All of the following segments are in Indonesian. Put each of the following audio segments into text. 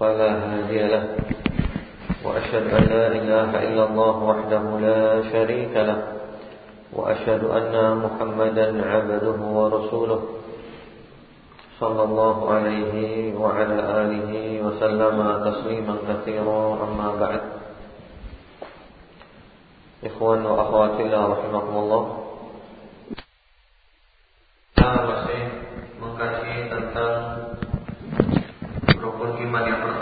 فلا هادي له وأشهد أن لا إله إلا الله وحده لا شريك له وأشهد أن محمدا عبده ورسوله صلى الله عليه وعلى آله وسلم تسليما كثيرا أما بعد إخوان وأخوات الله رحمكم الله masih mengkaji tentang rukun iman yang pertama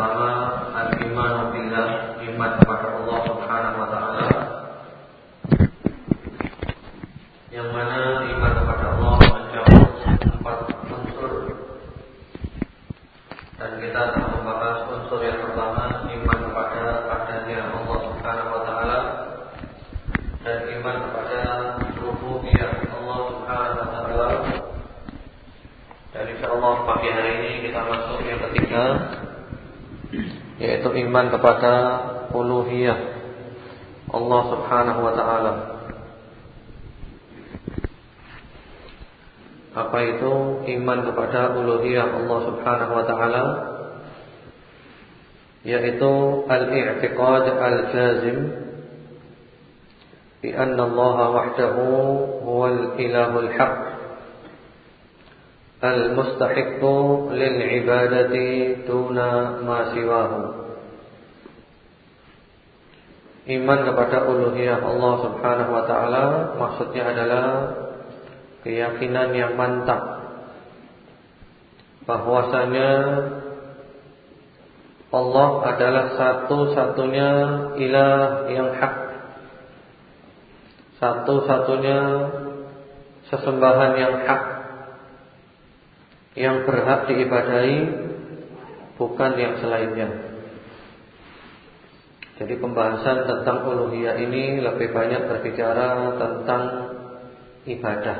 yaitu iman kepada uluhiyah Allah Subhanahu wa taala. Apa itu iman kepada uluhiyah Allah Subhanahu wa taala? Yaitu al-i'tiqad al-jazim bi anna Allah wahdahu huwal ilahul haqq المستحق للعبادة دون ما سواه Iman kepada uluhiyah Allah subhanahu wa ta'ala Maksudnya adalah Keyakinan yang mantap Bahwasanya Allah adalah satu-satunya ilah yang hak Satu-satunya Sesembahan yang hak yang berhak diibadahi bukan yang selainnya. Jadi pembahasan tentang uluhiyah ini lebih banyak berbicara tentang ibadah.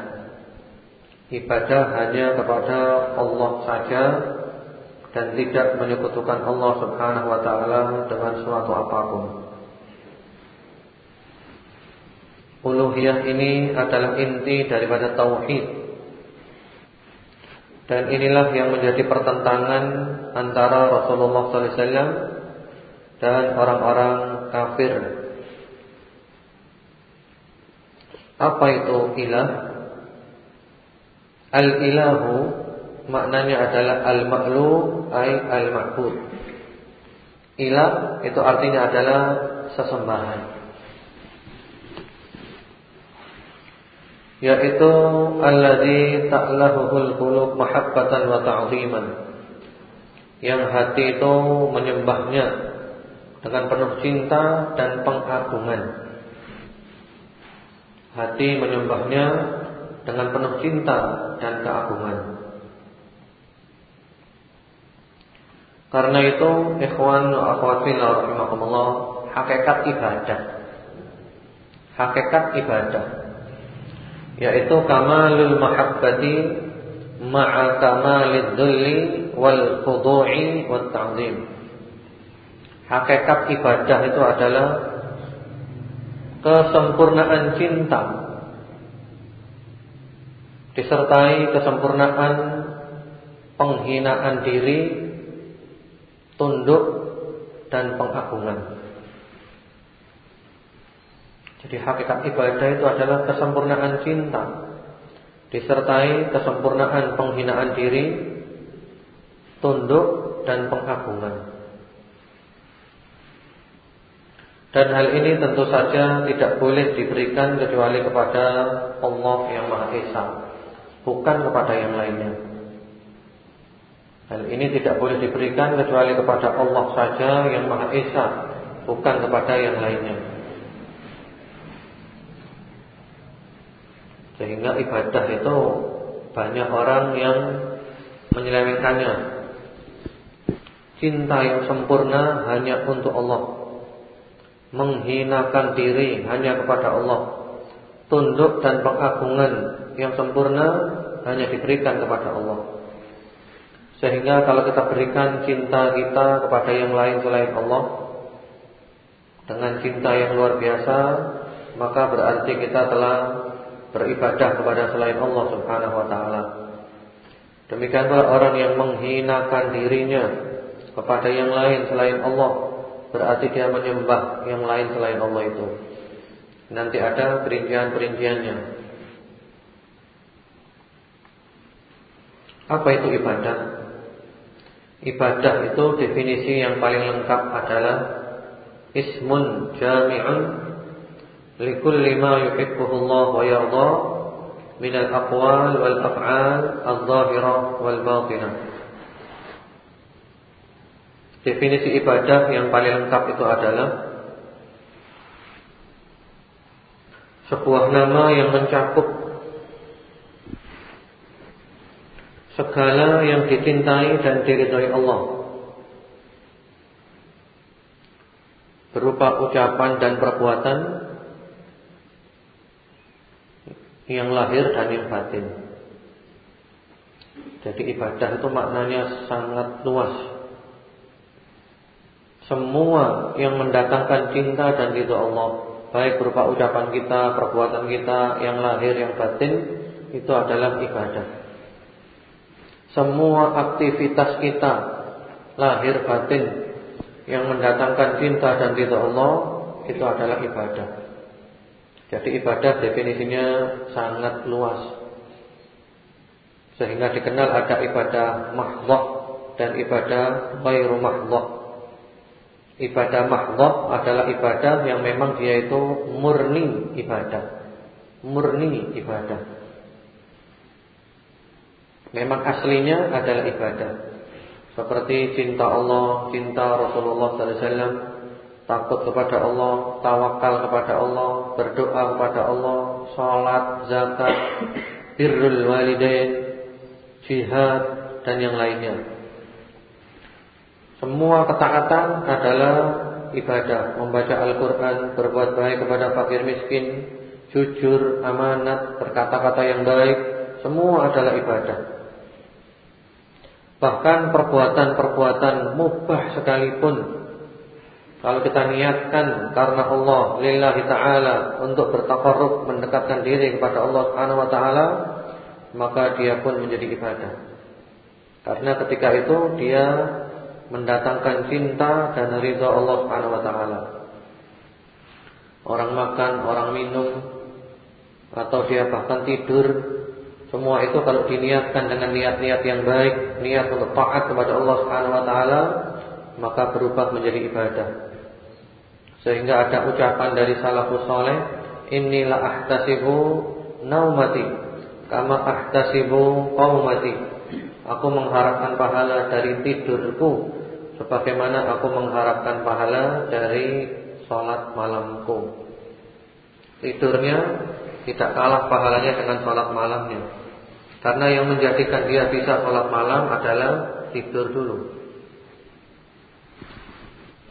Ibadah hanya kepada Allah saja dan tidak menyekutukan Allah Subhanahu wa taala dengan suatu apa pun. Uluhiyah ini adalah inti daripada tauhid dan inilah yang menjadi pertentangan antara Rasulullah SAW dan orang-orang kafir. Apa itu ilah? Al-ilahu maknanya adalah al-ma'lu ay al-ma'bud. Ilah itu artinya adalah sesembahan. Yaitu alladzi ta'lahuhul qulub mahabbatan wa ta'ziman. Yang hati itu menyembahnya dengan penuh cinta dan pengagungan. Hati menyembahnya dengan penuh cinta dan keagungan. Karena itu ikhwan wa akhwat fillah rahimakumullah hakikat ibadah. Hakikat ibadah yaitu kamalul mahabbati ma'a kamalid dhulli wal khudu'i wat ta'zim. Hakikat ibadah itu adalah kesempurnaan cinta disertai kesempurnaan penghinaan diri, tunduk dan pengagungan. Jadi hakikat ibadah itu adalah kesempurnaan cinta disertai kesempurnaan penghinaan diri, tunduk dan pengagungan. Dan hal ini tentu saja tidak boleh diberikan kecuali kepada Allah yang Maha Esa, bukan kepada yang lainnya. Hal ini tidak boleh diberikan kecuali kepada Allah saja yang Maha Esa, bukan kepada yang lainnya. Sehingga ibadah itu banyak orang yang menyelewengkannya. Cinta yang sempurna hanya untuk Allah. Menghinakan diri hanya kepada Allah. Tunduk dan pengagungan yang sempurna hanya diberikan kepada Allah. Sehingga kalau kita berikan cinta kita kepada yang lain selain Allah dengan cinta yang luar biasa, maka berarti kita telah beribadah kepada selain Allah Subhanahu wa taala. Demikian orang yang menghinakan dirinya kepada yang lain selain Allah, berarti dia menyembah yang lain selain Allah itu. Nanti ada perincian-perinciannya. Apa itu ibadah? Ibadah itu definisi yang paling lengkap adalah ismun jami'un Allah wa yarda min al-aqwal wal af'al adh-dhahirah wal batinah. Definisi ibadah yang paling lengkap itu adalah sebuah nama yang mencakup segala yang dicintai dan diridhai Allah berupa ucapan dan perbuatan yang lahir dan yang batin. Jadi ibadah itu maknanya sangat luas. Semua yang mendatangkan cinta dan ridho Allah, baik berupa ucapan kita, perbuatan kita yang lahir yang batin, itu adalah ibadah. Semua aktivitas kita lahir batin yang mendatangkan cinta dan ridha Allah itu adalah ibadah. Jadi ibadah definisinya sangat luas. Sehingga dikenal ada ibadah mahdhah dan ibadah ghairu mahdhah. Ibadah mahdhah adalah ibadah yang memang dia itu murni ibadah. Murni ibadah. Memang aslinya adalah ibadah. Seperti cinta Allah, cinta Rasulullah SAW, takut kepada Allah, tawakal kepada Allah, berdoa kepada Allah, salat, zakat, birrul walidain, jihad dan yang lainnya. Semua ketaatan adalah ibadah, membaca Al-Qur'an, berbuat baik kepada fakir miskin, jujur, amanat, berkata-kata yang baik, semua adalah ibadah. Bahkan perbuatan-perbuatan mubah sekalipun Kalau kita niatkan karena Allah Lillahi ta'ala Untuk bertakarrub mendekatkan diri kepada Allah subhanahu wa ta'ala Maka dia pun menjadi ibadah Karena ketika itu dia Mendatangkan cinta dan ridha Allah subhanahu wa ta'ala Orang makan, orang minum Atau dia bahkan tidur semua itu kalau diniatkan dengan niat-niat yang baik, niat untuk taat kepada Allah Subhanahu wa taala, maka berubah menjadi ibadah. Sehingga ada ucapan dari salafus saleh, "Inilah ahtasibu naumati kama ahtasibu qaumati." Aku mengharapkan pahala dari tidurku sebagaimana aku mengharapkan pahala dari salat malamku. Tidurnya tidak kalah pahalanya dengan sholat malamnya. Karena yang menjadikan dia bisa sholat malam adalah tidur dulu.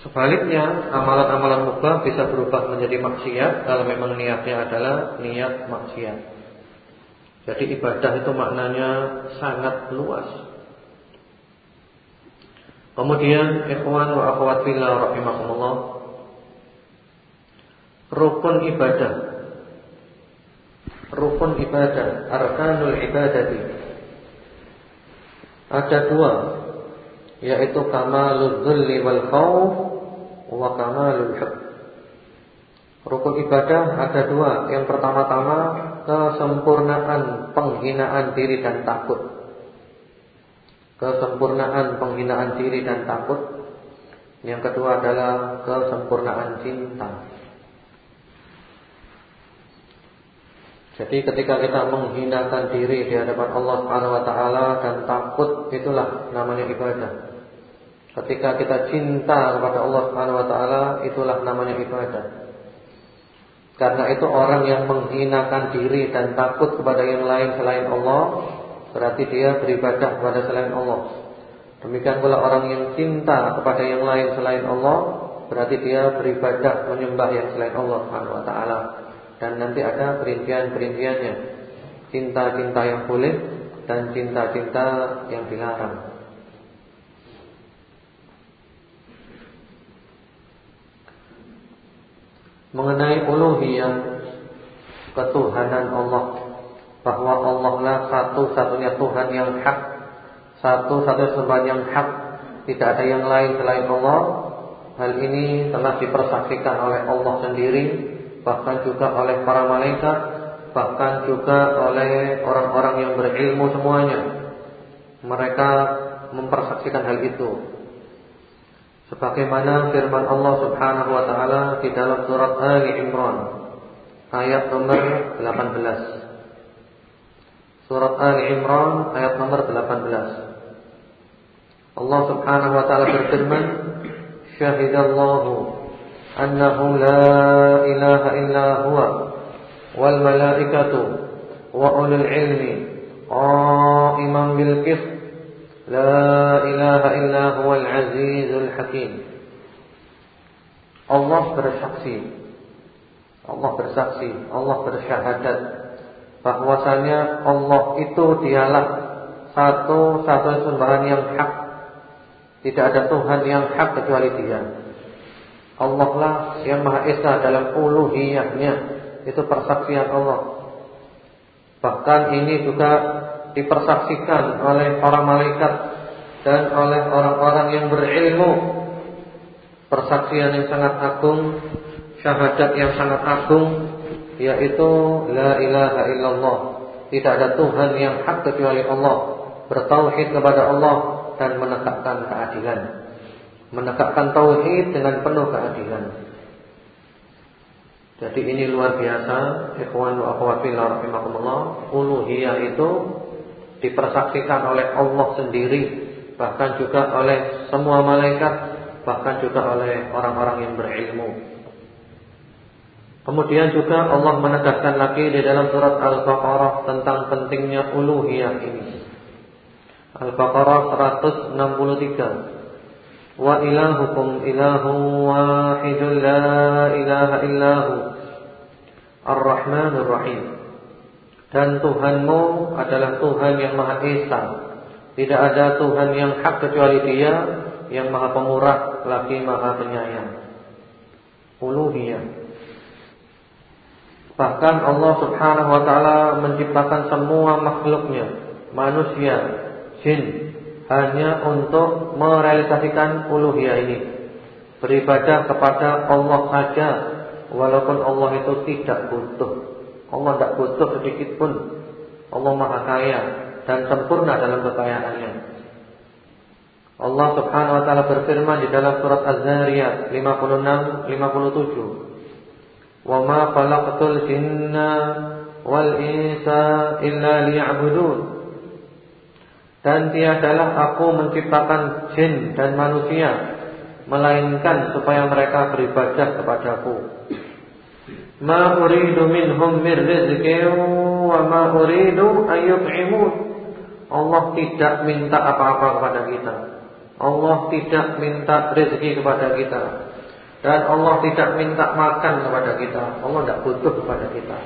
Sebaliknya, amalan-amalan mubah bisa berubah menjadi maksiat kalau memang niatnya adalah niat maksiat. Jadi ibadah itu maknanya sangat luas. Kemudian ikhwan wa akhwat fillah rahimakumullah. Rukun ibadah rukun ibadah, arkanul ibadati. Ada dua, yaitu kamalul dzulli wal khauf wa kamalul hub. Rukun ibadah ada dua. Yang pertama-tama kesempurnaan penghinaan diri dan takut. Kesempurnaan penghinaan diri dan takut. Yang kedua adalah kesempurnaan cinta. Jadi ketika kita menghinakan diri di hadapan Allah Subhanahu wa taala dan takut itulah namanya ibadah. Ketika kita cinta kepada Allah Subhanahu wa taala itulah namanya ibadah. Karena itu orang yang menghinakan diri dan takut kepada yang lain selain Allah berarti dia beribadah kepada selain Allah. Demikian pula orang yang cinta kepada yang lain selain Allah, berarti dia beribadah menyembah yang selain Allah Subhanahu wa taala. Dan nanti ada perincian-perinciannya. Cinta-cinta yang boleh dan cinta-cinta yang dilarang. Mengenai uluhiyah ketuhanan Allah bahwa Allah lah satu-satunya Tuhan yang hak, satu-satunya sembahan yang hak, tidak ada yang lain selain Allah. Hal ini telah dipersaksikan oleh Allah sendiri, bahkan juga oleh para malaikat, bahkan juga oleh orang-orang yang berilmu semuanya. Mereka mempersaksikan hal itu. Sebagaimana firman Allah Subhanahu wa taala di dalam surat Ali Imran ayat nomor 18. Surat Ali Imran ayat nomor 18. Allah Subhanahu wa taala berfirman, "Syahidallahu annahu la ilaha illa huwa wal malaikatu wa ulul ilmi qa'iman bil qist la ilaha illa huwal azizul hakim." Allah bersaksi Allah bersaksi, Allah bersyahadat bahwasanya Allah itu dialah satu-satu sembahan yang hak. Tidak ada Tuhan yang hak kecuali Dia. Allah lah yang Maha Esa dalam uluhiyahnya. Itu persaksian Allah. Bahkan ini juga dipersaksikan oleh para malaikat dan oleh orang-orang yang berilmu. Persaksian yang sangat agung syahadat yang sangat agung yaitu la ilaha illallah. Tidak ada Tuhan yang hak kecuali Allah. Bertauhid kepada Allah dan menegakkan keadilan. Menegakkan tauhid dengan penuh keadilan. Jadi ini luar biasa, ikhwan wa akhwat rahimakumullah. Uluhiyah itu dipersaksikan oleh Allah sendiri, bahkan juga oleh semua malaikat, bahkan juga oleh orang-orang yang berilmu. Kemudian juga Allah menegaskan lagi di dalam surat Al-Baqarah tentang pentingnya uluhiyah ini. Al-Baqarah 163. Wa ilahukum ilahu wahidun la ilaha illahu Ar-Rahmanur Rahim. Dan Tuhanmu adalah Tuhan yang Maha Esa. Tidak ada Tuhan yang hak kecuali Dia yang Maha Pemurah lagi Maha Penyayang. Uluhiyah Bahkan Allah subhanahu wa ta'ala menciptakan semua makhluknya Manusia, jin Hanya untuk merealisasikan uluhiyah ini Beribadah kepada Allah saja Walaupun Allah itu tidak butuh Allah tidak butuh sedikit pun. Allah Maha Kaya dan sempurna dalam kekayaannya. Allah Subhanahu wa taala berfirman di dalam surat Az-Zariyat 56 57. "Wa ma khalaqtul jinna wal insa illa liya'budun." Dan tiadalah aku menciptakan jin dan manusia melainkan supaya mereka beribadah kepadaku. Ma uridu minhum min rizqin wa ma uridu an yut'imun. Allah tidak minta apa-apa kepada kita. Allah tidak minta rezeki kepada kita. Dan Allah tidak minta makan kepada kita Allah tidak butuh kepada kita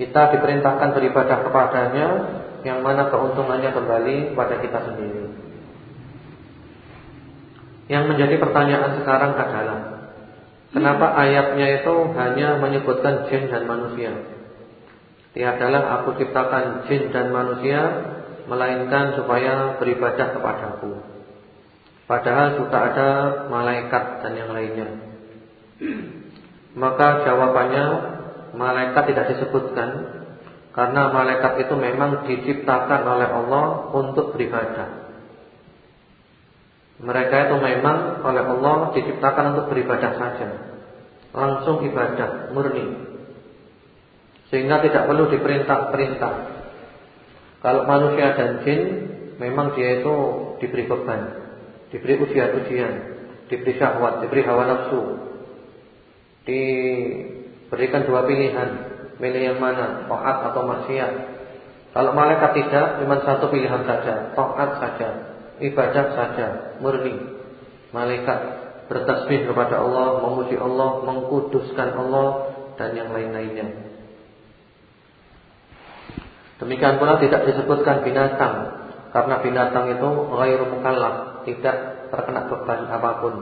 Kita diperintahkan beribadah kepadanya Yang mana keuntungannya kembali kepada kita sendiri Yang menjadi pertanyaan sekarang adalah Kenapa ayatnya itu hanya menyebutkan jin dan manusia Tiadalah aku ciptakan jin dan manusia Melainkan supaya beribadah kepadaku Padahal juga ada malaikat dan yang lainnya. Maka jawabannya malaikat tidak disebutkan karena malaikat itu memang diciptakan oleh Allah untuk beribadah. Mereka itu memang oleh Allah diciptakan untuk beribadah saja. Langsung ibadah murni. Sehingga tidak perlu diperintah-perintah. Kalau manusia dan jin memang dia itu diberi beban diberi ujian-ujian, diberi syahwat, diberi hawa nafsu, diberikan dua pilihan, milih yang mana, taat atau maksiat. Kalau malaikat tidak, cuma satu pilihan saja, taat saja. Ibadah saja, murni. Malaikat bertasbih kepada Allah, memuji Allah, mengkuduskan Allah dan yang lain-lainnya. Demikian pula tidak disebutkan binatang karena binatang itu ghairu mukallaf, tidak terkena beban apa pun.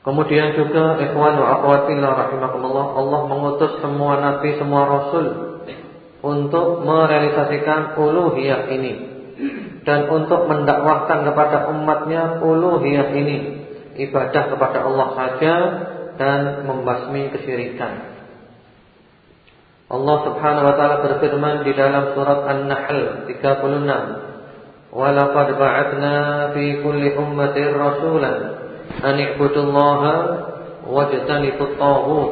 Kemudian juga ikhwan wa akhwat rahimakumullah, Allah mengutus semua nabi, semua rasul untuk merealisasikan uluhiyah ini dan untuk mendakwahkan kepada umatnya uluhiyah ini, ibadah kepada Allah saja dan membasmi kesyirikan. Allah Subhanahu wa taala berfirman di dalam surat An-Nahl 36, "Wa laqad ba'atsna fi kulli ummatin rasulan an i'budullaha wajtanibut taghut."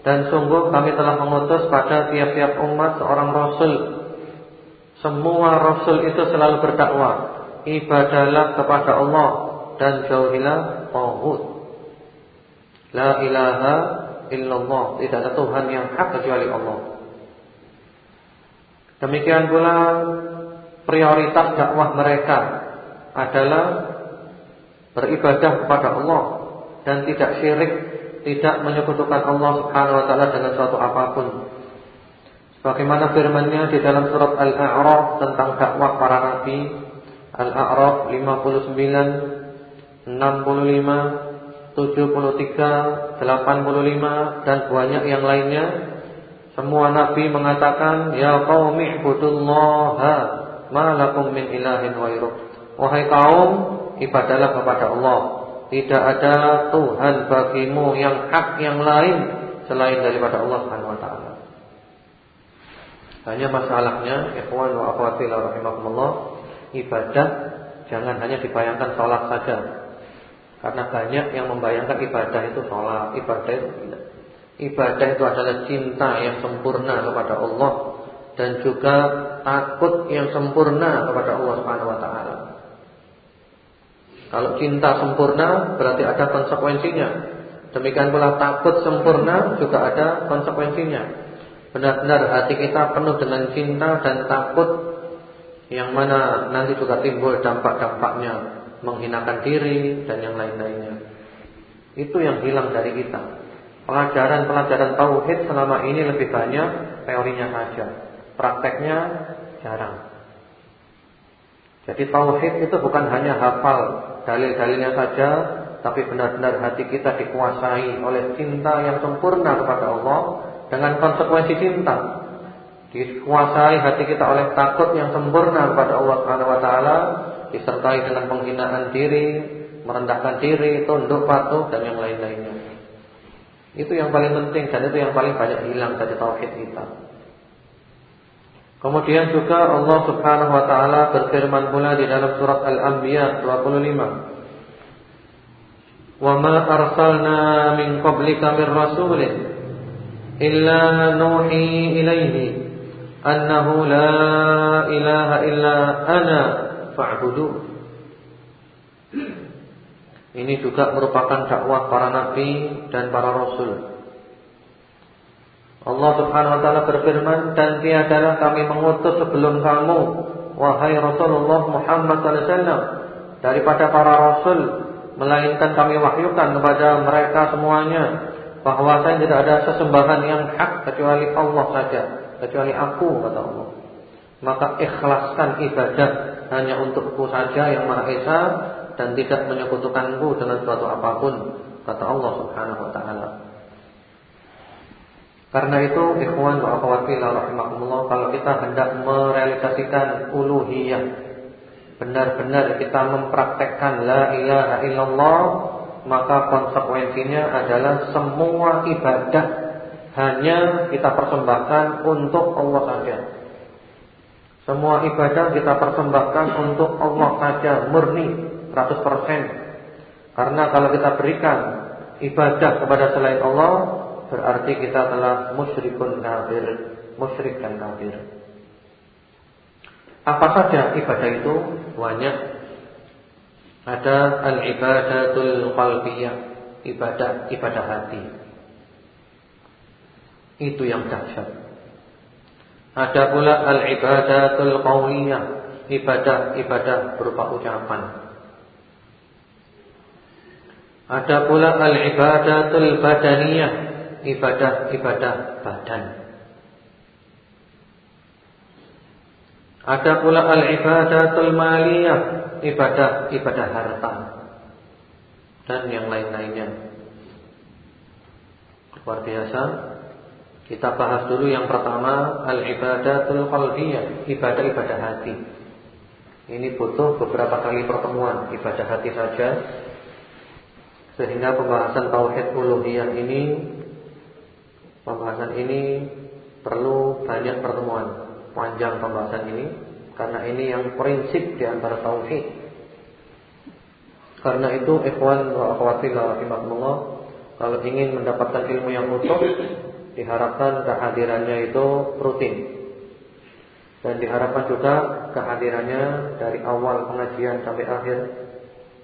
Dan sungguh kami telah mengutus pada tiap-tiap umat seorang rasul. Semua rasul itu selalu berdakwah, ibadahlah kepada Allah dan jauhilah taghut. La ilaha illallah, tidak ada Tuhan yang hak kecuali Allah. Demikian pula prioritas dakwah mereka adalah beribadah kepada Allah dan tidak syirik, tidak menyekutukan Allah Subhanahu wa taala dengan suatu apa pun. Sebagaimana firman-Nya di dalam surat Al-A'raf tentang dakwah para nabi, Al-A'raf 59 65 73, 85 dan banyak yang lainnya. Semua nabi mengatakan ya qaumi ibudullaha ma lakum min ilahin ghairuh wahai kaum ibadahlah kepada Allah. Tidak ada tuhan bagimu yang hak yang lain selain daripada Allah Subhanahu hanya masalahnya ikhwan wa akhwati rahimakumullah ibadah jangan hanya dibayangkan salat saja karena banyak yang membayangkan ibadah itu sholat, ibadah itu tidak. Ibadah itu adalah cinta yang sempurna kepada Allah dan juga takut yang sempurna kepada Allah Subhanahu wa taala. Kalau cinta sempurna berarti ada konsekuensinya. Demikian pula takut sempurna juga ada konsekuensinya. Benar-benar hati kita penuh dengan cinta dan takut yang mana nanti juga timbul dampak-dampaknya menghinakan diri dan yang lain-lainnya. Itu yang hilang dari kita. Pelajaran-pelajaran tauhid selama ini lebih banyak teorinya saja. Prakteknya jarang. Jadi tauhid itu bukan hanya hafal dalil-dalilnya saja, tapi benar-benar hati kita dikuasai oleh cinta yang sempurna kepada Allah dengan konsekuensi cinta. Dikuasai hati kita oleh takut yang sempurna kepada Allah Subhanahu wa taala disertai dengan penghinaan diri, merendahkan diri, tunduk patuh dan yang lain-lainnya. Itu yang paling penting dan itu yang paling banyak hilang dari tauhid kita. Kemudian juga Allah Subhanahu wa taala berfirman pula di dalam surat Al-Anbiya 25. "Wa ma arsalna min qablika min rasulin illa nuhi ilaihi annahu la ilaha illa ana fa'budu. Ini juga merupakan dakwah para nabi dan para rasul. Allah Subhanahu wa taala berfirman, "Dan tiadalah kami mengutus sebelum kamu, wahai Rasulullah Muhammad sallallahu alaihi wasallam, daripada para rasul, melainkan kami wahyukan kepada mereka semuanya bahwa saya tidak ada sesembahan yang hak kecuali Allah saja, kecuali aku kata Allah. Maka ikhlaskan ibadah hanya untukku saja yang Maha Esa dan tidak menyekutukanku dengan suatu apa pun kata Allah Subhanahu wa taala. Karena itu ikhwan wa akhwati rahimakumullah kalau kita hendak merealisasikan uluhiyah benar-benar kita mempraktekkan la ilaha illallah maka konsekuensinya adalah semua ibadah hanya kita persembahkan untuk Allah saja. Semua ibadah kita persembahkan untuk Allah saja murni 100%. Karena kalau kita berikan ibadah kepada selain Allah berarti kita telah musyrikun kafir, musyrik dan kafir. Apa saja ibadah itu? Banyak. Ada al-ibadatul qalbiyah, ibadah ibadah hati. Itu yang dahsyat. Ada pula al-ibadatul qawliyah, ibadah-ibadah berupa ucapan. Ada pula al-ibadatul badaniyah, ibadah-ibadah badan. Ada pula al-ibadatul maliyah, ibadah-ibadah harta. Dan yang lain-lainnya. Luar biasa. Kita bahas dulu yang pertama al-ibadatul qalbiyah, ibadah-ibadah hati. Ini butuh beberapa kali pertemuan ibadah hati saja sehingga pembahasan tauhid uluhiyah ini pembahasan ini perlu banyak pertemuan, panjang pembahasan ini karena ini yang prinsip di antara tauhid. Karena itu ikhwan wa akhwati rahimakumullah, kalau ingin mendapatkan ilmu yang utuh diharapkan kehadirannya itu rutin. Dan diharapkan juga kehadirannya dari awal pengajian sampai akhir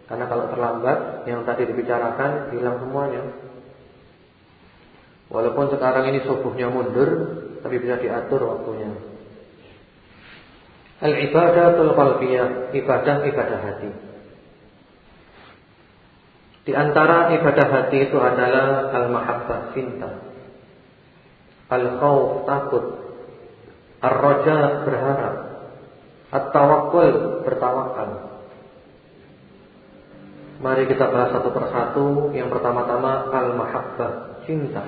karena kalau terlambat yang tadi dibicarakan hilang semuanya. Walaupun sekarang ini subuhnya mundur, tapi bisa diatur waktunya. Al-ibadatul qalbiyah, ibadah-ibadah hati. Di antara ibadah hati itu adalah al-mahabbah, cinta. Al-khawf, takut. Ar-raja, berharap. At-tawakkul, bertawakal. Mari kita bahas satu persatu. Yang pertama-tama al-mahabbah, cinta.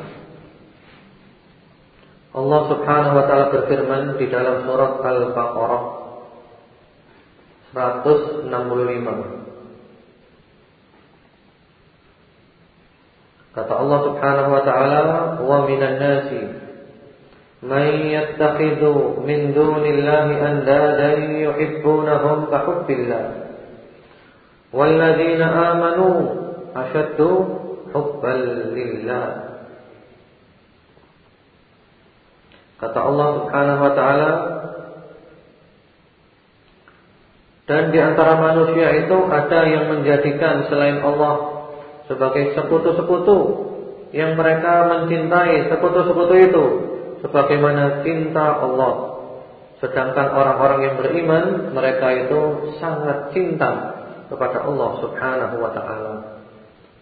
Allah Subhanahu wa taala berfirman di dalam surat Al-Baqarah 165. Kata Allah Subhanahu wa taala, "Wa minan nasi man yattakhidhu min dunillahi andadan yuhibbunahum ka hubbillah." والذين آمنوا أشد حبا لله Kata Allah Subhanahu wa taala dan di antara manusia itu ada yang menjadikan selain Allah sebagai sekutu-sekutu yang mereka mencintai sekutu-sekutu itu sebagaimana cinta Allah. Sedangkan orang-orang yang beriman mereka itu sangat cinta kepada Allah Subhanahu wa taala.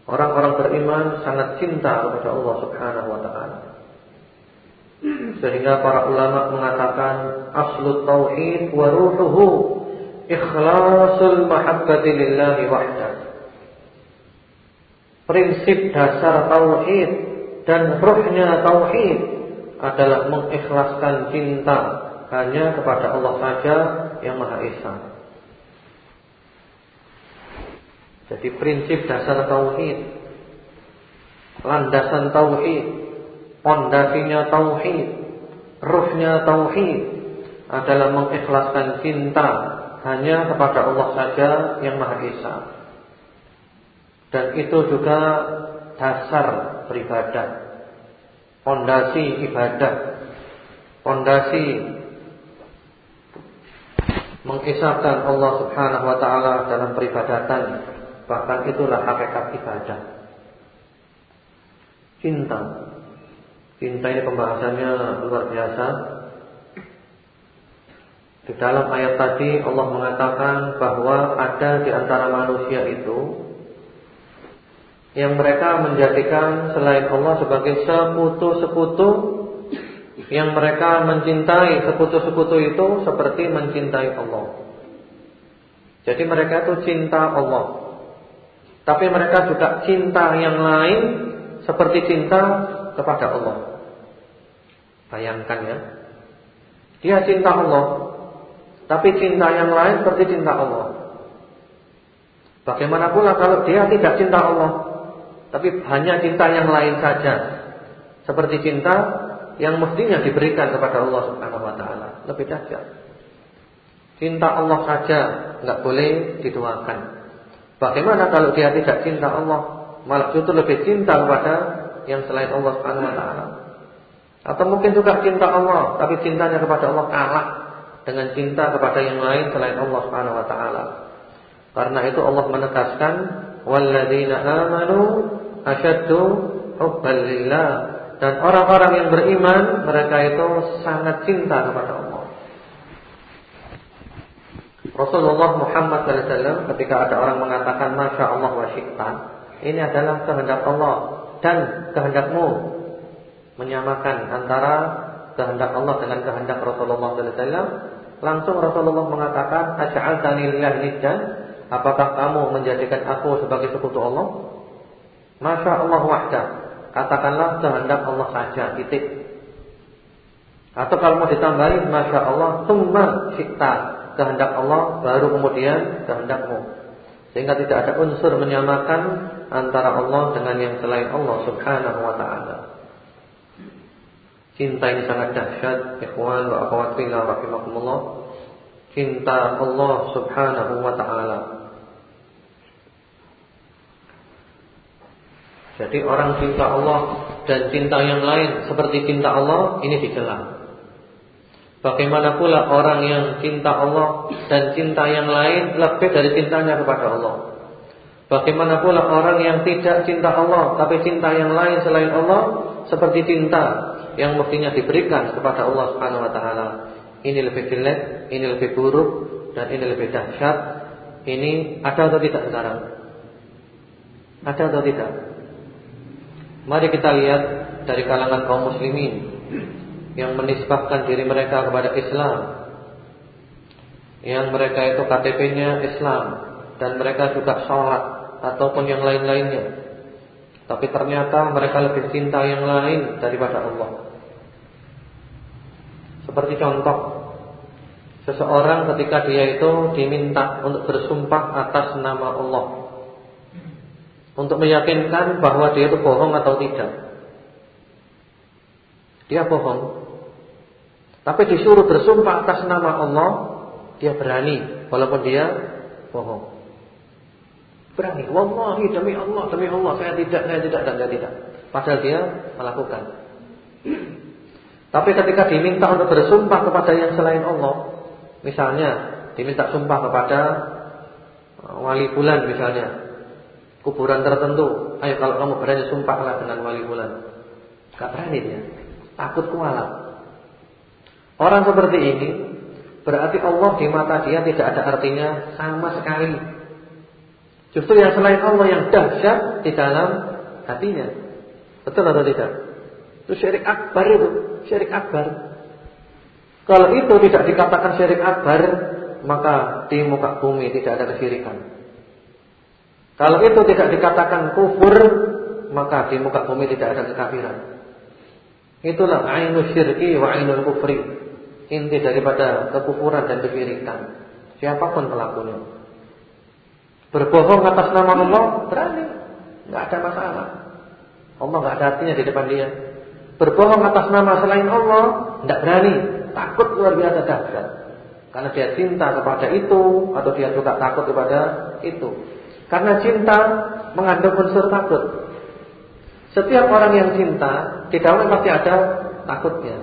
Orang-orang beriman sangat cinta kepada Allah Subhanahu wa taala. Sehingga para ulama mengatakan aslut tauhid wa ruhuhu ikhlasul mahabbati lillahi wahdah. Prinsip dasar tauhid dan ruhnya tauhid adalah mengikhlaskan cinta hanya kepada Allah saja yang Maha Esa. Jadi prinsip dasar tauhid, landasan tauhid, pondasinya tauhid, ruhnya tauhid adalah mengikhlaskan cinta hanya kepada Allah saja yang Maha Esa. Dan itu juga dasar beribadah. Pondasi ibadah. Pondasi mengisahkan Allah Subhanahu wa taala dalam peribadatan Bahkan itulah hakikat ibadah. Cinta. Cinta ini pembahasannya luar biasa. Di dalam ayat tadi Allah mengatakan bahwa ada di antara manusia itu yang mereka menjadikan selain Allah sebagai sekutu-sekutu yang mereka mencintai sekutu-sekutu itu seperti mencintai Allah. Jadi mereka itu cinta Allah. Tapi mereka juga cinta yang lain seperti cinta kepada Allah. Bayangkan ya. Dia cinta Allah, tapi cinta yang lain seperti cinta Allah. Bagaimana pula kalau dia tidak cinta Allah, tapi hanya cinta yang lain saja. Seperti cinta yang mestinya diberikan kepada Allah Subhanahu wa taala. Lebih dahsyat. Cinta Allah saja nggak boleh diduakan. Bagaimana kalau dia tidak cinta Allah, malah justru lebih cinta kepada yang selain Allah Subhanahu wa taala? Atau mungkin juga cinta Allah, tapi cintanya kepada Allah kalah dengan cinta kepada yang lain selain Allah Subhanahu wa taala. Karena itu Allah menegaskan walladzina amanu asyaddu hubban lillah dan orang-orang yang beriman mereka itu sangat cinta kepada Allah. Rasulullah Muhammad SAW ketika ada orang mengatakan Masya Allah wa syikta Ini adalah kehendak Allah Dan kehendakmu Menyamakan antara kehendak Allah dengan kehendak Rasulullah SAW Langsung Rasulullah mengatakan Asy'altani lillah niddan. Apakah kamu menjadikan aku sebagai sekutu Allah? Masya Allah wahda. Katakanlah kehendak Allah saja Titik. Atau kalau mau ditambahin Masya Allah Tumma syikta kehendak Allah baru kemudian kehendakmu. Sehingga tidak ada unsur menyamakan antara Allah dengan yang selain Allah Subhanahu wa taala. Cinta ini sangat dahsyat, ikhwan wa akhwat fillah rahimakumullah. Cinta Allah Subhanahu wa taala. Jadi orang cinta Allah dan cinta yang lain seperti cinta Allah ini dicela. Bagaimana pula orang yang cinta Allah dan cinta yang lain lebih dari cintanya kepada Allah. Bagaimana pula orang yang tidak cinta Allah tapi cinta yang lain selain Allah seperti cinta yang mestinya diberikan kepada Allah Subhanahu wa taala. Ini lebih jelek, ini lebih buruk dan ini lebih dahsyat. Ini ada atau tidak sekarang? Ada atau tidak? Mari kita lihat dari kalangan kaum muslimin yang menisbahkan diri mereka kepada Islam yang mereka itu KTP-nya Islam dan mereka juga sholat ataupun yang lain-lainnya. Tapi ternyata mereka lebih cinta yang lain daripada Allah. Seperti contoh seseorang ketika dia itu diminta untuk bersumpah atas nama Allah. Untuk meyakinkan bahwa dia itu bohong atau tidak. Dia bohong. Tapi disuruh bersumpah atas nama Allah, dia berani walaupun dia bohong. Berani, wallahi demi Allah, demi Allah saya tidak, saya tidak dan saya tidak. Padahal dia melakukan. Tapi ketika diminta untuk bersumpah kepada yang selain Allah, misalnya diminta sumpah kepada uh, wali bulan misalnya, kuburan tertentu, ayo kalau kamu berani sumpahlah dengan wali bulan. Gak berani dia, takut kualat. Orang seperti ini berarti Allah di mata dia tidak ada artinya sama sekali. Justru yang selain Allah yang dahsyat di dalam hatinya. Betul atau tidak? Itu syirik akbar itu, syirik akbar. Kalau itu tidak dikatakan syirik akbar, maka di muka bumi tidak ada kesyirikan. Kalau itu tidak dikatakan kufur, maka di muka bumi tidak ada kekafiran. Itulah ainul syirki wa ainul kufri inti daripada kekufuran dan kesyirikan. Siapa pun pelakunya. Berbohong atas nama Allah berani, nggak ada masalah. Allah nggak ada artinya di depan dia. Berbohong atas nama selain Allah nggak berani, takut luar biasa dahsyat. Karena dia cinta kepada itu atau dia juga takut kepada itu. Karena cinta mengandung unsur takut. Setiap orang yang cinta di dalamnya pasti ada takutnya.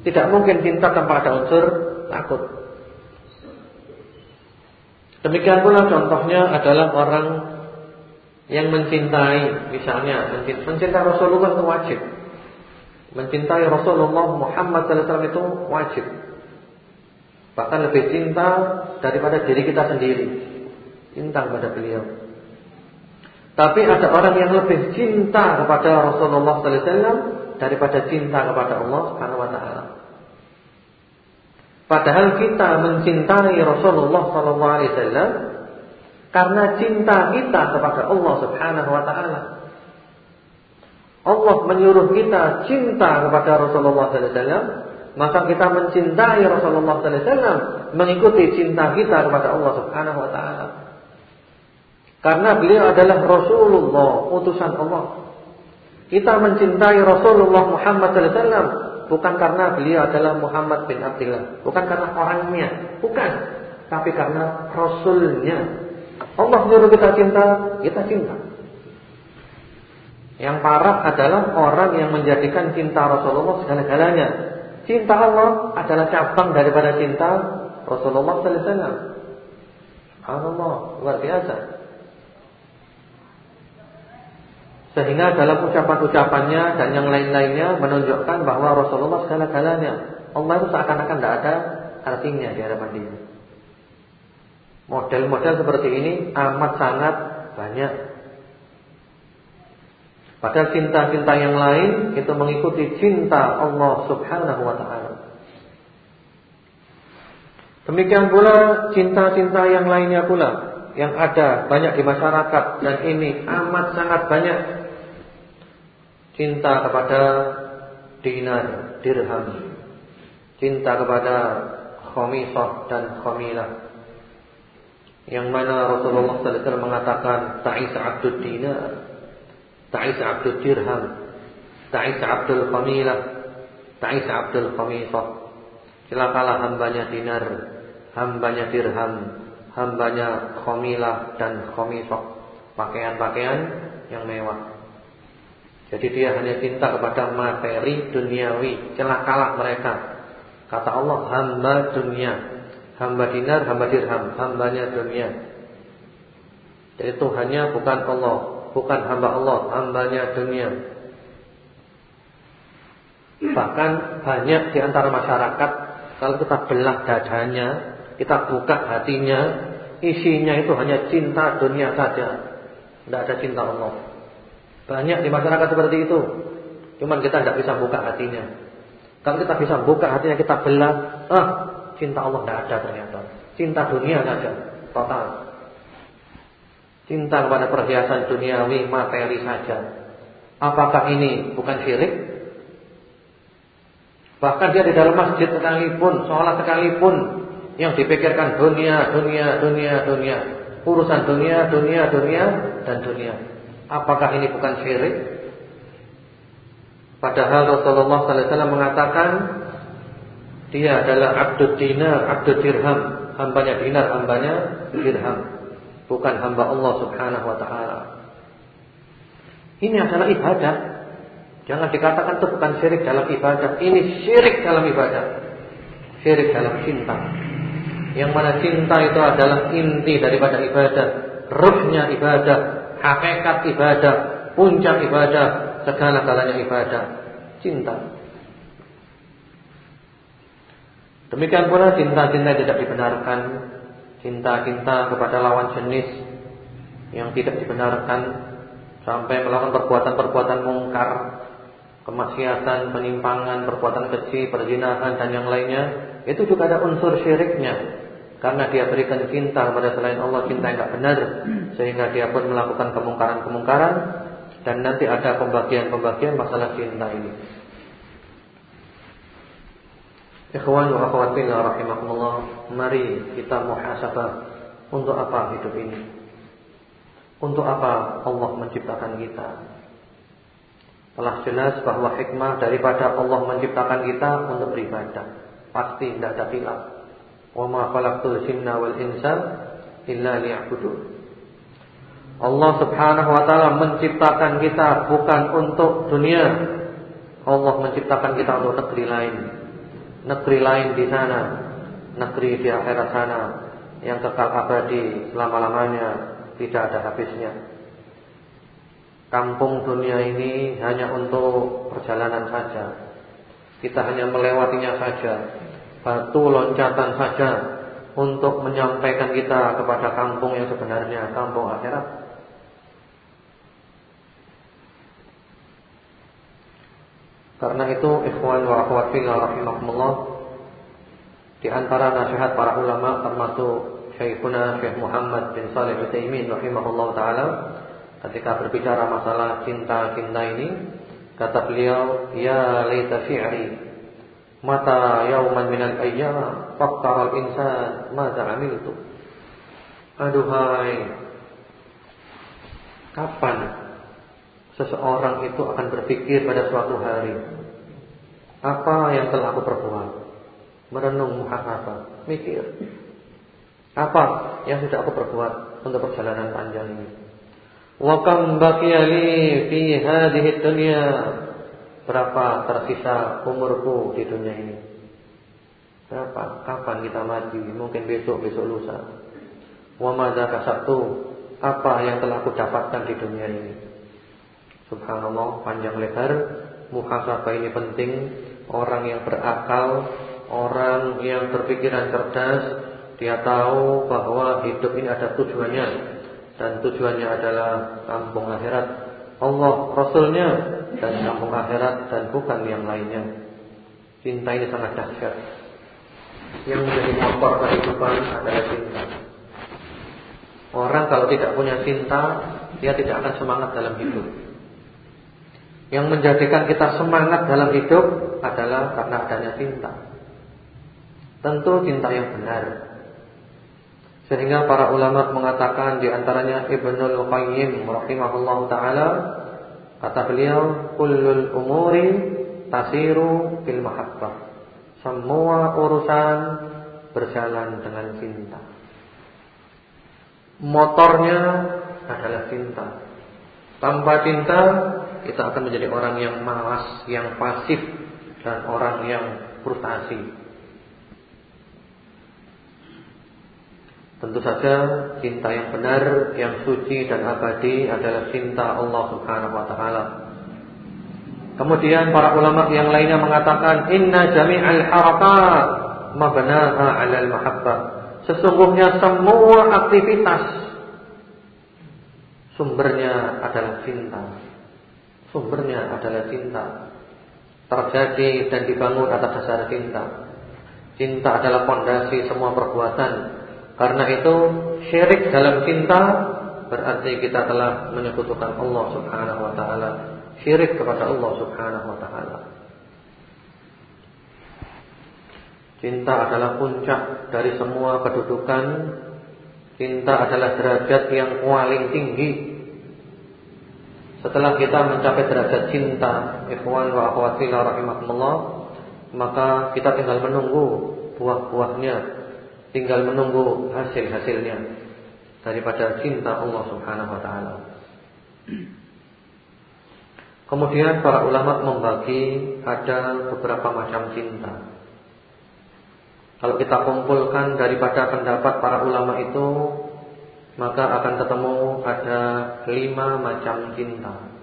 Tidak mungkin cinta tanpa ada unsur takut. Demikian pula contohnya adalah orang yang mencintai, misalnya mencintai Rasulullah itu wajib. Mencintai Rasulullah Muhammad SAW itu wajib. Bahkan lebih cinta daripada diri kita sendiri. Cinta kepada beliau. Tapi ada orang yang lebih cinta kepada Rasulullah SAW daripada cinta kepada Allah. Padahal kita mencintai Rasulullah sallallahu alaihi wasallam karena cinta kita kepada Allah Subhanahu wa taala. Allah menyuruh kita cinta kepada Rasulullah sallallahu alaihi wasallam, maka kita mencintai Rasulullah sallallahu alaihi wasallam mengikuti cinta kita kepada Allah Subhanahu wa taala. Karena beliau adalah Rasulullah, utusan Allah. Kita mencintai Rasulullah Muhammad SAW bukan karena beliau adalah Muhammad bin Abdullah, bukan karena orangnya, bukan, tapi karena Rasulnya. Allah menyuruh kita cinta, kita cinta. Yang parah adalah orang yang menjadikan cinta Rasulullah segala-galanya. Cinta Allah adalah cabang daripada cinta Rasulullah sallallahu alaihi wasallam. Allah luar biasa. Sehingga dalam ucapan-ucapannya dan yang lain-lainnya menunjukkan bahwa Rasulullah segala-galanya. Allah itu seakan-akan tidak ada artinya di hadapan dia. Model-model seperti ini amat sangat banyak. Padahal cinta-cinta yang lain itu mengikuti cinta Allah Subhanahu wa taala. Demikian pula cinta-cinta yang lainnya pula yang ada banyak di masyarakat dan ini amat sangat banyak cinta kepada dinar, dirham, cinta kepada khamisah dan khamilah. Yang mana Rasulullah SAW mengatakan ta'is abdul dinar ta'is abdul dirham ta'is abdul khamilah ta'is abdul khamisah celakalah hambanya dinar hambanya dirham hambanya khamilah dan khamisah pakaian-pakaian yang mewah jadi dia hanya cinta kepada materi duniawi celakalah mereka kata Allah hamba dunia hamba dinar, hamba dirham, hambanya dunia. Jadi Tuhannya bukan Allah, bukan hamba Allah, hambanya dunia. Bahkan banyak di antara masyarakat kalau kita belah dadanya, kita buka hatinya, isinya itu hanya cinta dunia saja. Tidak ada cinta Allah. Banyak di masyarakat seperti itu. Cuman kita tidak bisa buka hatinya. Kalau kita bisa buka hatinya, kita belah, ah, Cinta Allah tidak ada ternyata. Cinta dunia saja, total. Cinta kepada perhiasan duniawi, materi saja. Apakah ini bukan syirik? Bahkan dia di dalam masjid sekalipun, sholat sekalipun, yang dipikirkan dunia, dunia, dunia, dunia, urusan dunia, dunia, dunia, dan dunia. Apakah ini bukan syirik? Padahal Rasulullah SAW mengatakan dia adalah abdul dinar, abdul dirham, hambanya dinar, hambanya dirham, bukan hamba Allah Subhanahu wa taala. Ini adalah ibadah. Jangan dikatakan itu bukan syirik dalam ibadah. Ini syirik dalam ibadah. Syirik dalam cinta. Yang mana cinta itu adalah inti daripada ibadah, ruhnya ibadah, hakikat ibadah, puncak ibadah, segala-galanya ibadah. Cinta. Demikian pula cinta-cinta tidak dibenarkan Cinta-cinta kepada lawan jenis Yang tidak dibenarkan Sampai melakukan perbuatan-perbuatan mungkar Kemaksiatan, penyimpangan, perbuatan kecil, perzinahan dan yang lainnya Itu juga ada unsur syiriknya Karena dia berikan cinta kepada selain Allah Cinta yang tidak benar Sehingga dia pun melakukan kemungkaran-kemungkaran Dan nanti ada pembagian-pembagian masalah cinta ini Ikhwan wa akhwat fillah rahimakumullah, mari kita muhasabah untuk apa hidup ini? Untuk apa Allah menciptakan kita? Telah jelas bahwa hikmah daripada Allah menciptakan kita untuk beribadah. Pasti tidak ada khilaf. Wa ma khalaqtul jinna wal insa illa liya'budun. Allah Subhanahu wa taala menciptakan kita bukan untuk dunia. Allah menciptakan kita untuk negeri lain negeri lain di sana, negeri di akhirat sana yang kekal abadi selama-lamanya, tidak ada habisnya. Kampung dunia ini hanya untuk perjalanan saja. Kita hanya melewatinya saja. Batu loncatan saja untuk menyampaikan kita kepada kampung yang sebenarnya, kampung akhirat. Karena itu ikhwan wa akhwat fillah rahimakumullah di antara nasihat para ulama termasuk Syekhuna Syekh Muhammad bin Saleh Utsaimin rahimahullah taala ketika berbicara masalah cinta-cinta ini kata beliau ya laita syi'ri mata yauman minal ayyam fakkara al-insan madza amiltu. Aduhai kapan seseorang itu akan berpikir pada suatu hari apa yang telah aku perbuat? Merenung muhasabah mikir. Apa yang sudah aku perbuat untuk perjalanan panjang ini? Wa kam baqiyali fi hadhihi dunya berapa tersisa umurku di dunia ini? Berapa? Kapan kita mati? Mungkin besok besok lusa. Wa madza kasabtu? Apa yang telah aku dapatkan di dunia ini? Subhanallah panjang lebar. Muhasabah ini penting. Orang yang berakal Orang yang berpikiran cerdas dia tahu bahwa hidup ini ada tujuannya. Dan tujuannya adalah kampung akhirat. Allah Rasulnya dan kampung akhirat dan bukan yang lainnya. Cinta ini sangat dahsyat. Yang menjadi motor kehidupan adalah cinta. Orang kalau tidak punya cinta, dia tidak akan semangat dalam hidup. Yang menjadikan kita semangat dalam hidup adalah karena adanya cinta. Tentu cinta yang benar. Sehingga para ulama mengatakan di antaranya Ibnul Qayyim rahimahullah taala kata beliau kullul umuri tasiru fil mahabbah. Semua urusan berjalan dengan cinta. Motornya adalah cinta. Tanpa cinta kita akan menjadi orang yang malas, yang pasif dan orang yang frustasi. Tentu saja cinta yang benar, yang suci dan abadi adalah cinta Allah Subhanahu wa taala. Kemudian para ulama yang lainnya mengatakan inna jami'al harakat mabnaha 'alal mahabbah. Sesungguhnya semua aktivitas sumbernya adalah cinta. Sumbernya adalah cinta. Terjadi dan dibangun atas dasar cinta. Cinta adalah fondasi semua perbuatan karena itu syirik dalam cinta berarti kita telah menyekutukan Allah Subhanahu wa taala. Syirik kepada Allah Subhanahu wa taala. Cinta adalah puncak dari semua kedudukan. Cinta adalah derajat yang paling tinggi. Setelah kita mencapai derajat cinta, ikhwan wa akhwat fillah rahimakumullah, maka kita tinggal menunggu buah-buahnya tinggal menunggu hasil-hasilnya daripada cinta Allah Subhanahu wa taala. Kemudian para ulama membagi ada beberapa macam cinta. Kalau kita kumpulkan daripada pendapat para ulama itu, maka akan ketemu ada lima macam cinta.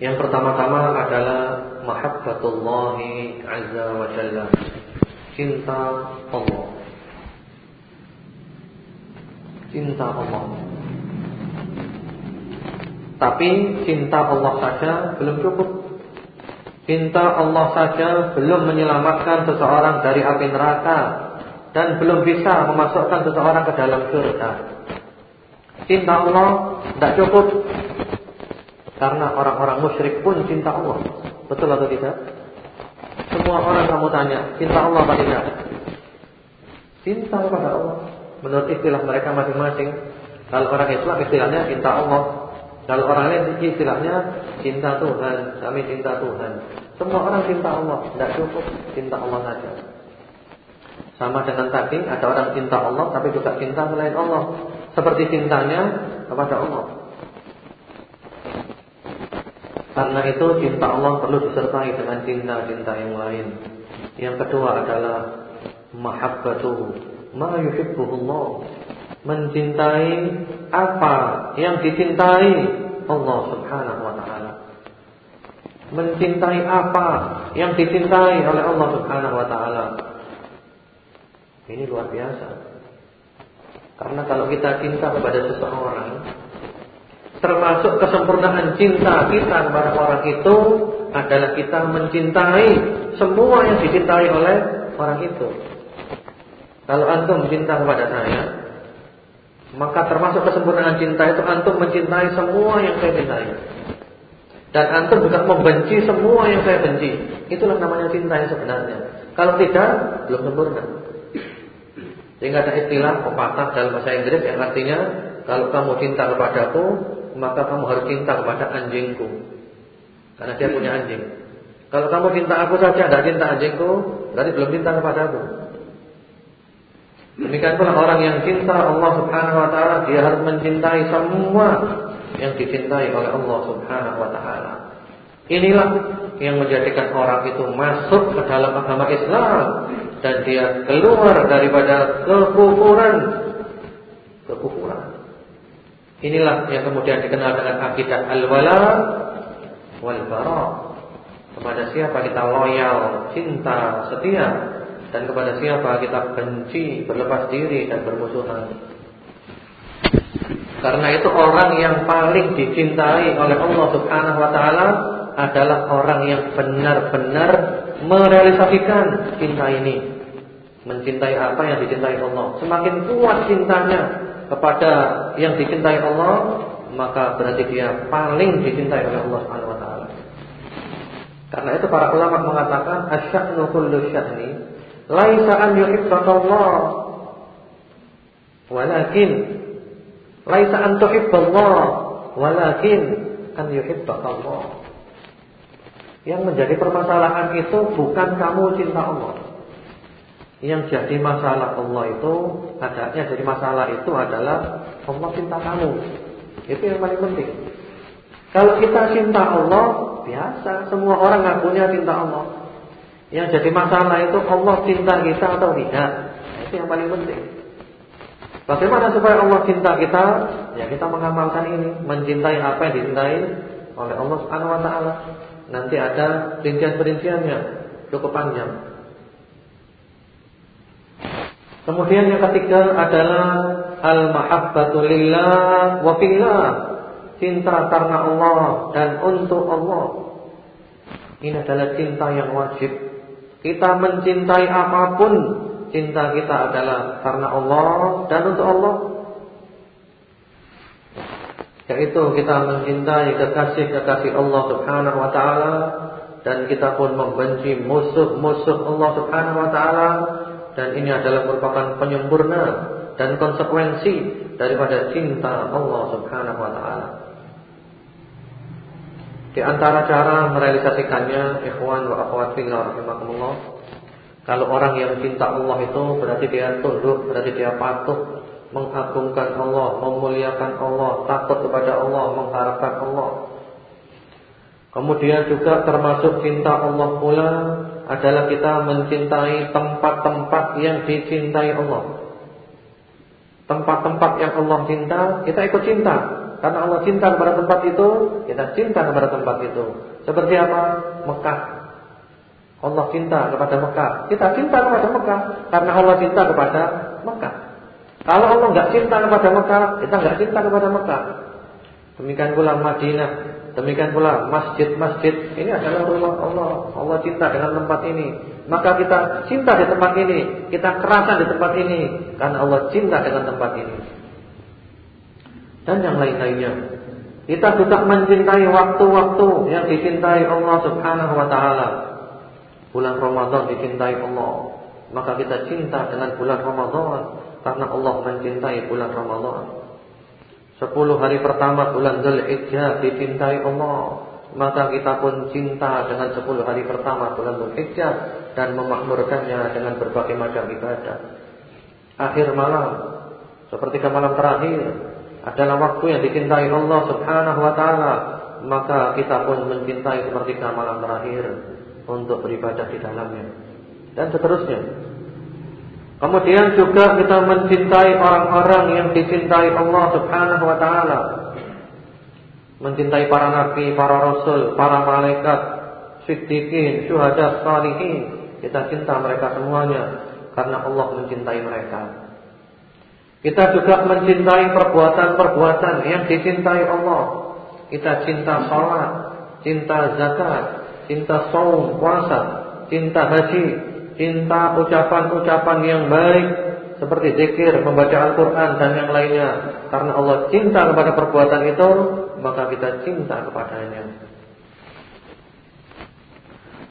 Yang pertama-tama adalah mahabbatullahi azza wa jalla. Cinta Allah. Cinta Allah. Tapi cinta Allah saja belum cukup. Cinta Allah saja belum menyelamatkan seseorang dari api neraka dan belum bisa memasukkan seseorang ke dalam surga. Cinta Allah tidak cukup karena orang-orang musyrik pun cinta Allah. Betul atau tidak? Semua orang kamu tanya, cinta Allah apa tidak? Cinta kepada Allah. Menurut istilah mereka masing-masing. Kalau orang Islam istilahnya cinta Allah. Kalau orang lain istilahnya cinta Tuhan. Kami cinta Tuhan. Semua orang cinta Allah. Tidak cukup cinta Allah saja. Sama dengan tadi, ada orang cinta Allah tapi juga cinta selain Allah. Seperti cintanya kepada Allah. Karena itu cinta Allah perlu disertai dengan cinta-cinta yang lain. Yang kedua adalah mahabbatu ma yuhibbuhullah. Mencintai apa yang dicintai Allah Subhanahu wa taala. Mencintai apa yang dicintai oleh Allah Subhanahu wa taala. Ini luar biasa. Karena kalau kita cinta kepada seseorang, Termasuk kesempurnaan cinta kita kepada orang itu adalah kita mencintai semua yang dicintai oleh orang itu. Kalau antum cinta kepada saya, maka termasuk kesempurnaan cinta itu antum mencintai semua yang saya cintai. Dan antum juga membenci semua yang saya benci. Itulah namanya cinta yang sebenarnya. Kalau tidak, belum sempurna. Sehingga ada istilah pepatah dalam bahasa Inggris yang artinya kalau kamu cinta kepadaku, maka kamu harus cinta kepada anjingku. Karena dia punya anjing. Kalau kamu cinta aku saja, tidak cinta anjingku, berarti belum cinta kepada aku. Demikian pula orang yang cinta Allah Subhanahu wa taala, dia harus mencintai semua yang dicintai oleh Allah Subhanahu wa taala. Inilah yang menjadikan orang itu masuk ke dalam agama Islam dan dia keluar daripada kekufuran. Kekufuran. Inilah yang kemudian dikenal dengan akidah al-wala wal bara. kepada siapa kita loyal, cinta, setia dan kepada siapa kita benci, berlepas diri dan bermusuhan. Karena itu orang yang paling dicintai oleh Allah Subhanahu wa taala adalah orang yang benar-benar merealisasikan cinta ini. Mencintai apa yang dicintai Allah. Semakin kuat cintanya kepada yang dicintai Allah, maka berarti dia paling dicintai oleh Allah Subhanahu wa taala. Karena itu para ulama mengatakan asy'anu kullu sya'ni laisa an yuhibbakallah walakin laisa an tuhibballah walakin an yuhibbakallah. Yang menjadi permasalahan itu bukan kamu cinta Allah. Yang jadi masalah Allah itu adanya jadi masalah itu adalah Allah cinta kamu. Itu yang paling penting. Kalau kita cinta Allah, biasa semua orang ngakunya cinta Allah. Yang jadi masalah itu Allah cinta kita atau tidak. Nah, itu yang paling penting. Bagaimana supaya Allah cinta kita? Ya kita mengamalkan ini, mencintai apa yang dicintai oleh Allah Subhanahu wa taala. Nanti ada rincian-rinciannya cukup panjang. Kemudian yang ketiga adalah al-mahabbatu lillah wa fillah. Cinta karena Allah dan untuk Allah. Ini adalah cinta yang wajib. Kita mencintai apa pun, cinta kita adalah karena Allah dan untuk Allah. Yaitu kita mencintai kekasih-kekasih Allah Subhanahu wa taala dan kita pun membenci musuh-musuh Allah Subhanahu wa taala dan ini adalah merupakan penyempurna dan konsekuensi daripada cinta Allah Subhanahu wa taala. Di antara cara merealisasikannya, ikhwan wa akhwat fillah rahimakumullah, kalau orang yang cinta Allah itu berarti dia tunduk, berarti dia patuh, mengagungkan Allah, memuliakan Allah, takut kepada Allah, mengharapkan Allah. Kemudian juga termasuk cinta Allah pula adalah kita mencintai tempat-tempat yang dicintai Allah. Tempat-tempat yang Allah cinta, kita ikut cinta. Karena Allah cinta kepada tempat itu, kita cinta kepada tempat itu. Seperti apa? Mekah. Allah cinta kepada Mekah. Kita cinta kepada Mekah karena Allah cinta kepada Mekah. Kalau Allah nggak cinta kepada Mekah, kita nggak cinta kepada Mekah. Demikian pula Madinah Demikian pula masjid-masjid ini adalah rumah Allah. Allah cinta dengan tempat ini. Maka kita cinta di tempat ini, kita kerasan di tempat ini karena Allah cinta dengan tempat ini. Dan yang lain-lainnya. Kita juga mencintai waktu-waktu yang dicintai Allah Subhanahu wa taala. Bulan Ramadan dicintai Allah. Maka kita cinta dengan bulan Ramadan karena Allah mencintai bulan Ramadan. Sepuluh hari pertama bulan Dzulhijjah dicintai Allah, maka kita pun cinta dengan sepuluh hari pertama bulan Dzulhijjah dan memakmurkannya dengan berbagai macam ibadah. Akhir malam, seperti malam terakhir, adalah waktu yang dicintai Allah Subhanahu wa taala, maka kita pun mencintai seperti malam terakhir untuk beribadah di dalamnya. Dan seterusnya. Kemudian juga kita mencintai orang-orang yang dicintai Allah Subhanahu wa taala. Mencintai para nabi, para rasul, para malaikat, siddiqin, syuhada, salihin. Kita cinta mereka semuanya karena Allah mencintai mereka. Kita juga mencintai perbuatan-perbuatan yang dicintai Allah. Kita cinta salat, cinta zakat, cinta saum, puasa, cinta haji, cinta ucapan-ucapan yang baik seperti zikir, membaca Al-Qur'an dan yang lainnya. Karena Allah cinta kepada perbuatan itu, maka kita cinta kepadanya.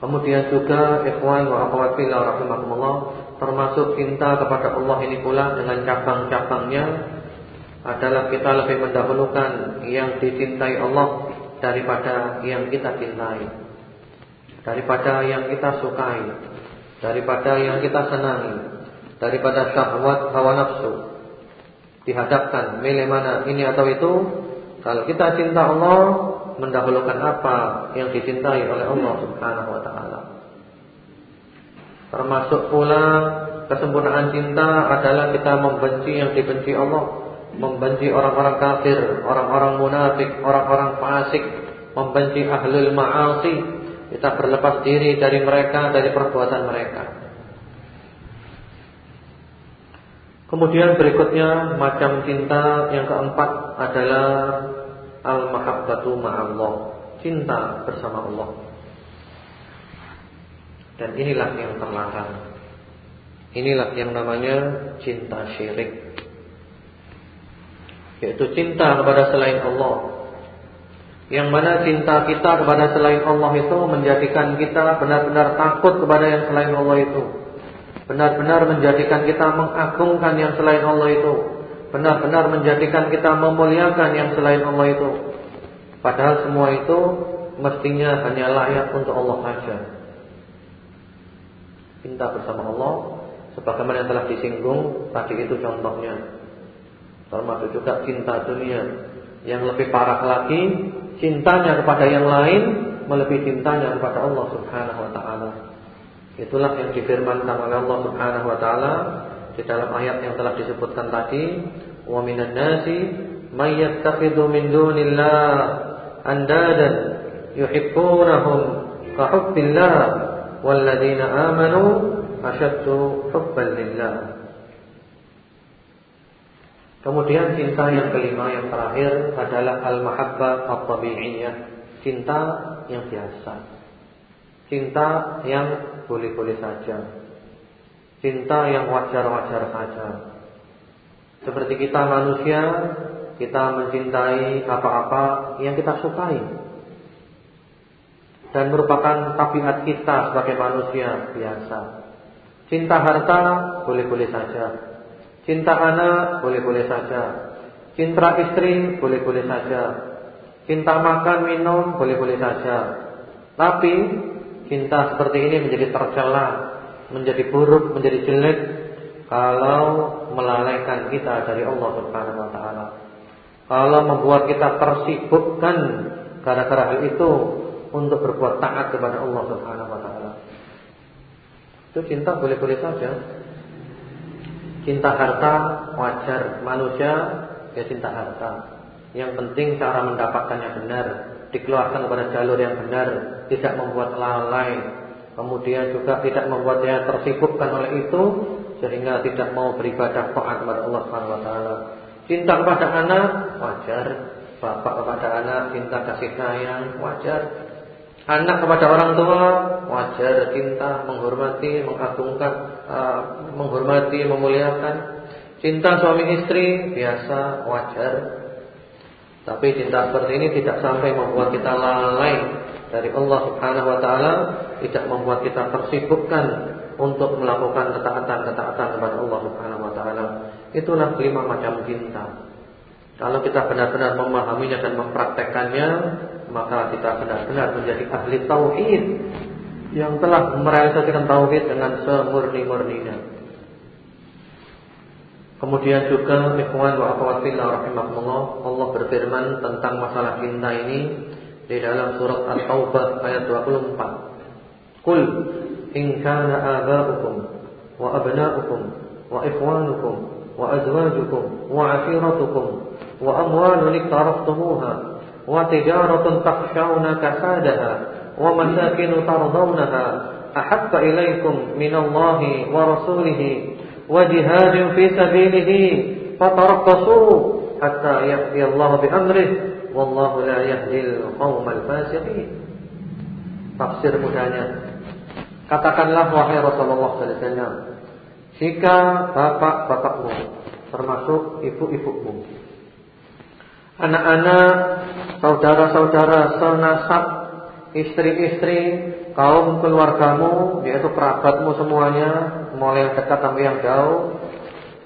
Kemudian juga ikhwan wa akhwat fillah termasuk cinta kepada Allah ini pula dengan cabang-cabangnya adalah kita lebih mendahulukan yang dicintai Allah daripada yang kita cintai. Daripada yang kita sukai daripada yang kita senangi, daripada syahwat hawa nafsu. Dihadapkan milih mana ini atau itu. Kalau kita cinta Allah, mendahulukan apa yang dicintai oleh Allah Subhanahu wa taala. Termasuk pula kesempurnaan cinta adalah kita membenci yang dibenci Allah, membenci orang-orang kafir, orang-orang munafik, orang-orang fasik, membenci ahlul ma'asi, kita berlepas diri dari mereka, dari perbuatan mereka. Kemudian berikutnya macam cinta yang keempat adalah al-mahabbatu ma'allah, cinta bersama Allah. Dan inilah yang terlarang. Inilah yang namanya cinta syirik. Yaitu cinta kepada selain Allah. Yang mana cinta kita kepada selain Allah itu menjadikan kita benar-benar takut kepada yang selain Allah itu. Benar-benar menjadikan kita mengagungkan yang selain Allah itu. Benar-benar menjadikan kita memuliakan yang selain Allah itu. Padahal semua itu mestinya hanya layak untuk Allah saja. Cinta bersama Allah sebagaimana yang telah disinggung tadi itu contohnya. Termasuk juga cinta dunia yang lebih parah lagi cintanya kepada yang lain melebihi cintanya kepada Allah Subhanahu wa taala. Itulah yang difirmankan oleh Allah Subhanahu wa taala di dalam ayat yang telah disebutkan tadi, "Wa minan nasi may yattakhidhu min dunillah andadan yuhibbunahum ka hubbillah walladzina amanu ashaddu hubban lillah." Kemudian cinta yang kelima yang terakhir adalah al-mahabbah at-tabi'iyah, cinta yang biasa. Cinta yang boleh-boleh saja. Cinta yang wajar-wajar saja. Seperti kita manusia, kita mencintai apa-apa yang kita sukai. Dan merupakan tabiat kita sebagai manusia biasa. Cinta harta boleh-boleh saja. Cinta anak boleh-boleh saja. Cinta istri boleh-boleh saja. Cinta makan minum boleh-boleh saja. Tapi cinta seperti ini menjadi tercela, menjadi buruk, menjadi jelek kalau melalaikan kita dari Allah Subhanahu wa taala. Kalau membuat kita tersibukkan gara-gara hal itu untuk berbuat taat kepada Allah Subhanahu wa taala. Itu cinta boleh-boleh saja. Cinta harta wajar manusia ya cinta harta. Yang penting cara mendapatkannya benar, dikeluarkan kepada jalur yang benar, tidak membuat lalai. Kemudian juga tidak membuat dia tersibukkan oleh itu sehingga tidak mau beribadah taat kepada Allah Subhanahu wa taala. Cinta kepada anak wajar, bapak kepada anak cinta kasih sayang wajar. Anak kepada orang tua wajar cinta, menghormati, mengagungkan, uh, menghormati, memuliakan. Cinta suami istri biasa, wajar. Tapi cinta seperti ini tidak sampai membuat kita lalai dari Allah Subhanahu wa taala, tidak membuat kita tersibukkan untuk melakukan ketaatan-ketaatan kepada Allah Subhanahu wa taala. Itulah lima macam cinta. Kalau kita benar-benar memahaminya dan mempraktekannya, maka kita benar-benar menjadi ahli tauhid yang telah merealisasikan tauhid dengan semurni-murninya. Kemudian juga ikhwan wa akhwat rahimakumullah, Allah berfirman tentang masalah cinta ini di dalam surat At-Taubah ayat 24. Qul in kana aba'ukum wa abna'ukum wa ikhwanukum wa azwajukum wa 'ashiratukum wa amwalun iktaraftumuha وتجارة تخشون كسادها ومساكن ترضونها أحب إليكم من الله ورسوله وجهاد في سبيله فتربصوا حتى يأتي الله بأمره والله لا يهدي القوم الفاسقين tafsir mudahnya katakanlah wahai Rasulullah sallallahu alaihi wasallam jika bapak-bapakmu termasuk ibu-ibumu anak-anak, saudara-saudara, senasab, istri-istri, kaum keluargamu, yaitu kerabatmu semuanya, mulai yang dekat sampai yang jauh,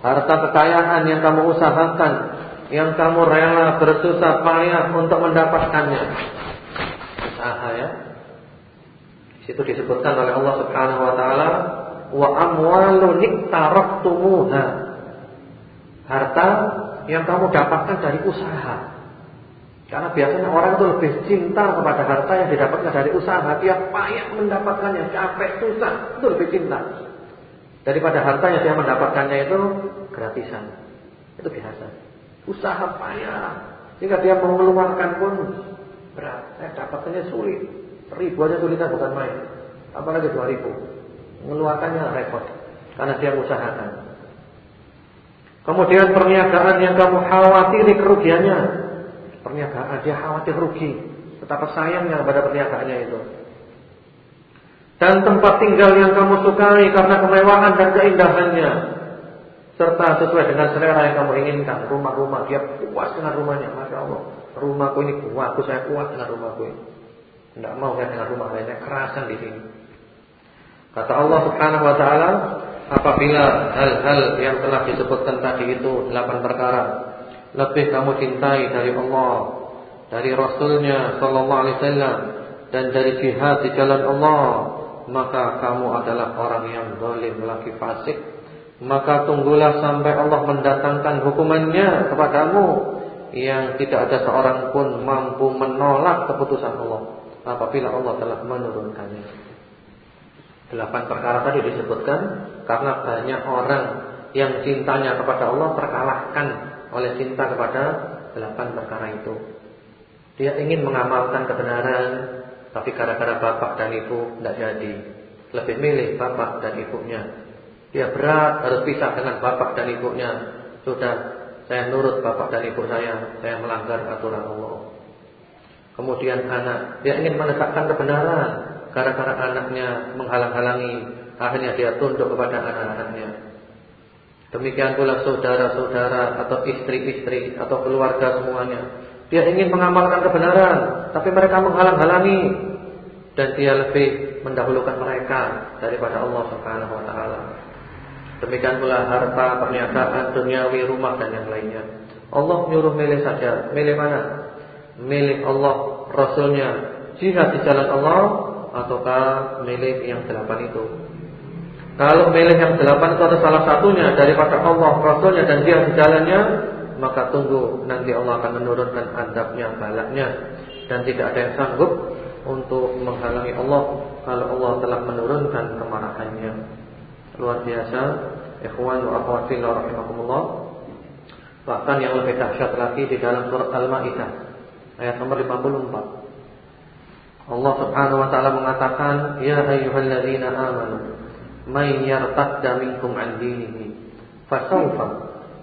harta kekayaan yang kamu usahakan, yang kamu rela bersusah payah untuk mendapatkannya. Usaha ya. Situ disebutkan oleh Allah Subhanahu wa taala, wa amwalun iktaraftumuha. Harta yang kamu dapatkan dari usaha. Karena biasanya orang itu lebih cinta kepada harta yang didapatkan dari usaha. Dia payah mendapatkannya, capek, susah, itu lebih cinta. Daripada harta yang dia mendapatkannya itu gratisan. Itu biasa. Usaha payah. Jika dia mengeluarkan pun berat. Saya dapatkannya sulit. Seribu aja tulisan bukan main. Apalagi dua ribu. Mengeluarkannya repot. Karena dia usahakan. Kemudian perniagaan yang kamu khawatiri kerugiannya. Perniagaan dia khawatir rugi. Betapa sayangnya pada perniagaannya itu. Dan tempat tinggal yang kamu sukai karena kemewahan dan keindahannya. Serta sesuai dengan selera yang kamu inginkan. Rumah-rumah dia puas dengan rumahnya. Masya Allah. Rumahku ini kuat. Saya kuat dengan rumahku ini. Tidak mau dengan rumah lainnya. Kerasan di sini. Kata Allah subhanahu wa ta'ala. Apabila hal-hal yang telah disebutkan tadi itu. Delapan perkara. Lebih kamu cintai dari Allah. Dari Rasulnya Sallallahu Alaihi Wasallam. Dan dari jihad di jalan Allah. Maka kamu adalah orang yang zalim lagi fasik maka tunggulah sampai Allah mendatangkan hukumannya kepadamu yang tidak ada seorang pun mampu menolak keputusan Allah apabila Allah telah menurunkannya. Delapan perkara tadi disebutkan karena banyak orang yang cintanya kepada Allah terkalahkan oleh cinta kepada delapan perkara itu. Dia ingin mengamalkan kebenaran, tapi gara-gara bapak dan ibu tidak jadi. Lebih milih bapak dan ibunya. Dia berat harus pisah dengan bapak dan ibunya. Sudah saya nurut bapak dan ibu saya, saya melanggar aturan Allah. Kemudian anak, dia ingin menegakkan kebenaran, gara-gara anaknya menghalang-halangi, akhirnya dia tunduk kepada anak-anaknya. Demikian pula saudara-saudara atau istri-istri atau keluarga semuanya. Dia ingin mengamalkan kebenaran, tapi mereka menghalang-halangi dan dia lebih mendahulukan mereka daripada Allah Subhanahu wa taala. Demikian pula harta, perniagaan, duniawi, rumah dan yang lainnya. Allah nyuruh milih saja. Milih mana? Milih Allah, Rasulnya, jihad di jalan Allah, ataukah milih yang delapan itu? Kalau milih yang delapan itu ada salah satunya daripada Allah, Rasulnya dan jihad di jalannya, maka tunggu nanti Allah akan menurunkan adabnya, balaknya, dan tidak ada yang sanggup untuk menghalangi Allah kalau Allah telah menurunkan kemarahannya. Luar biasa ikhwan wa akhwat rahimakumullah. Bahkan yang lebih dahsyat lagi di dalam surat Al-Maidah ayat nomor 54 Allah Subhanahu wa taala mengatakan ya ayyuhalladzina amanu may yartadda minkum an dinihi fasawfa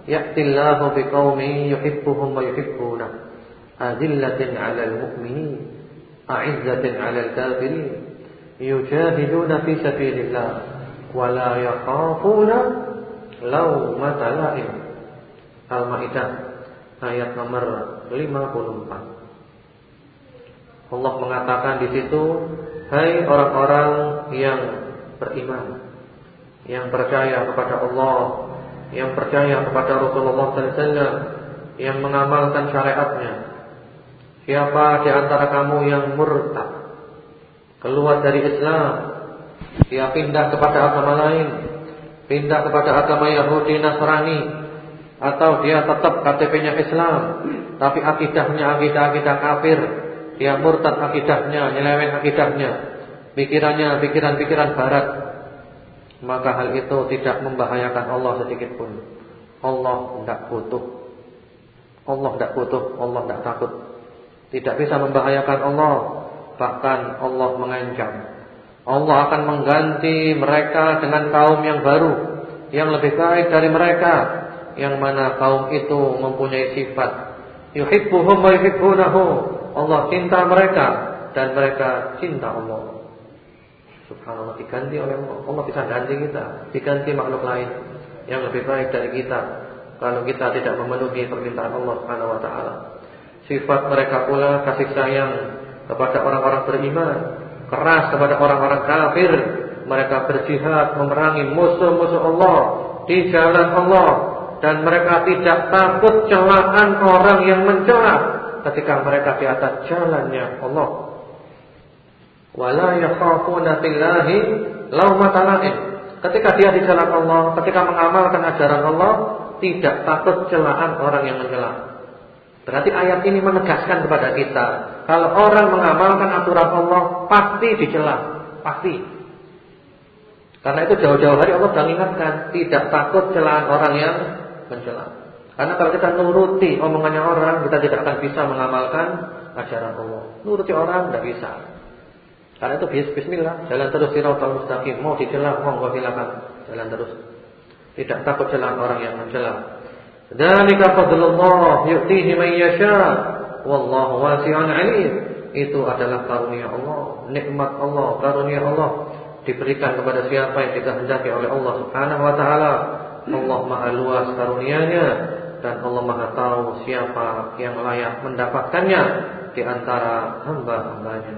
ya'ti Allahu biqaumin yuhibbuhum wa yuhibbuna adillatin 'alal mu'minin a'izzatin 'alal kafirin yujahiduna fi sabilillah wala yakhafuna laumata laim. Al-Maidah ayat nomor 54. Allah mengatakan di situ, "Hai orang-orang yang beriman, yang percaya kepada Allah, yang percaya kepada Rasulullah SAW, yang mengamalkan syariatnya. Siapa di antara kamu yang murtad, keluar dari Islam, dia pindah kepada agama lain, pindah kepada agama Yahudi Nasrani, atau dia tetap KTP-nya Islam, tapi akidahnya akidah-akidah kafir, dia murtad akidahnya, nyeleweng akidahnya, pikirannya pikiran-pikiran barat, maka hal itu tidak membahayakan Allah sedikit pun. Allah tidak butuh. Allah tidak butuh, Allah tidak takut. Tidak bisa membahayakan Allah, bahkan Allah mengancam Allah akan mengganti mereka dengan kaum yang baru yang lebih baik dari mereka yang mana kaum itu mempunyai sifat yuhibbuhum wa yuhibbunahu Allah cinta mereka dan mereka cinta Allah. Subhanallah diganti oleh Allah. Allah bisa ganti kita diganti makhluk lain yang lebih baik dari kita kalau kita tidak memenuhi permintaan Allah Subhanahu wa taala. Sifat mereka pula kasih sayang kepada orang-orang beriman keras kepada orang-orang kafir. Mereka berjihad memerangi musuh-musuh Allah di jalan Allah dan mereka tidak takut celaan orang yang mencela ketika mereka di atas jalannya Allah. Wala yakhafuna fillahi laumata lain. Ketika dia di jalan Allah, ketika mengamalkan ajaran Allah, tidak takut celaan orang yang mencela. Berarti ayat ini menegaskan kepada kita, kalau orang mengamalkan aturan Allah pasti dicela, pasti. Karena itu jauh-jauh hari Allah sudah ingatkan, tidak takut celaan orang yang mencela. Karena kalau kita nuruti omongannya orang, kita tidak akan bisa mengamalkan ajaran Allah. Nuruti orang tidak bisa. Karena itu bismillah, jalan terus siratal mustaqim. Mau dicela, monggo silakan, jalan terus. Tidak takut celaan orang yang mencela. Dzalika fadlullah yu'tihi man yasha. Wallahu wasi'un 'alim. Itu adalah karunia Allah, nikmat Allah, karunia Allah diberikan kepada siapa yang dikehendaki oleh Allah Subhanahu wa taala. Allah Maha luas karunia-Nya dan Allah Maha tahu siapa yang layak mendapatkannya di antara hamba-hambanya.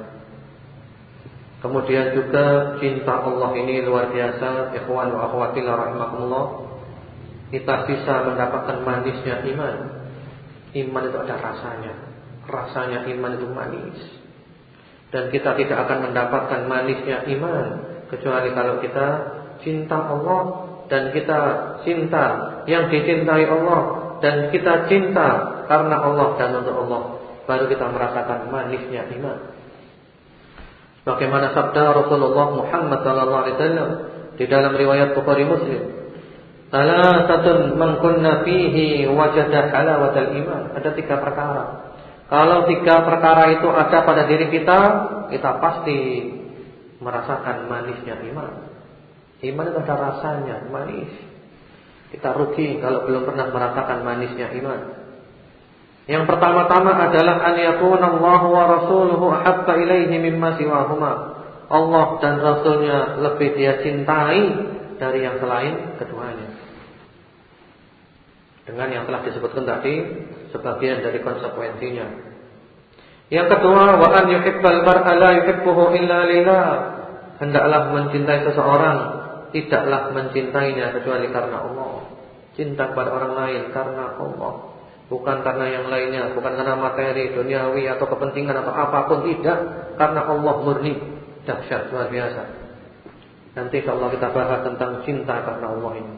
Kemudian juga cinta Allah ini luar biasa, ikhwan wa akhwati rahimakumullah. Kita bisa mendapatkan manisnya iman. Iman itu ada rasanya. Rasanya iman itu manis. Dan kita tidak akan mendapatkan manisnya iman kecuali kalau kita cinta Allah dan kita cinta yang dicintai Allah dan kita cinta karena Allah dan untuk Allah baru kita merasakan manisnya iman. Bagaimana sabda Rasulullah Muhammad sallallahu alaihi wasallam di dalam riwayat Bukhari Muslim. Salasatun man kunna fihi wajada halawatal iman. Ada tiga perkara. Kalau tiga perkara itu ada pada diri kita, kita pasti merasakan manisnya iman. Iman itu ada rasanya, manis. Kita rugi kalau belum pernah merasakan manisnya iman. Yang pertama-tama adalah an yakuna Allah wa rasuluhu ahabba ilaihi mimma siwahuma. Allah dan rasulnya lebih dia cintai dari yang selain keduanya. Dengan yang telah disebutkan tadi sebagian dari konsekuensinya. Yang kedua, wa an yuhibbal mar'a la yuhibbuhu illa lillah. Hendaklah mencintai seseorang tidaklah mencintainya kecuali karena Allah. Cinta kepada orang lain karena Allah. Bukan karena yang lainnya, bukan karena materi, duniawi atau kepentingan atau apa pun tidak, karena Allah murni. Dahsyat luar biasa. Nanti kalau kita bahas tentang cinta karena Allah ini.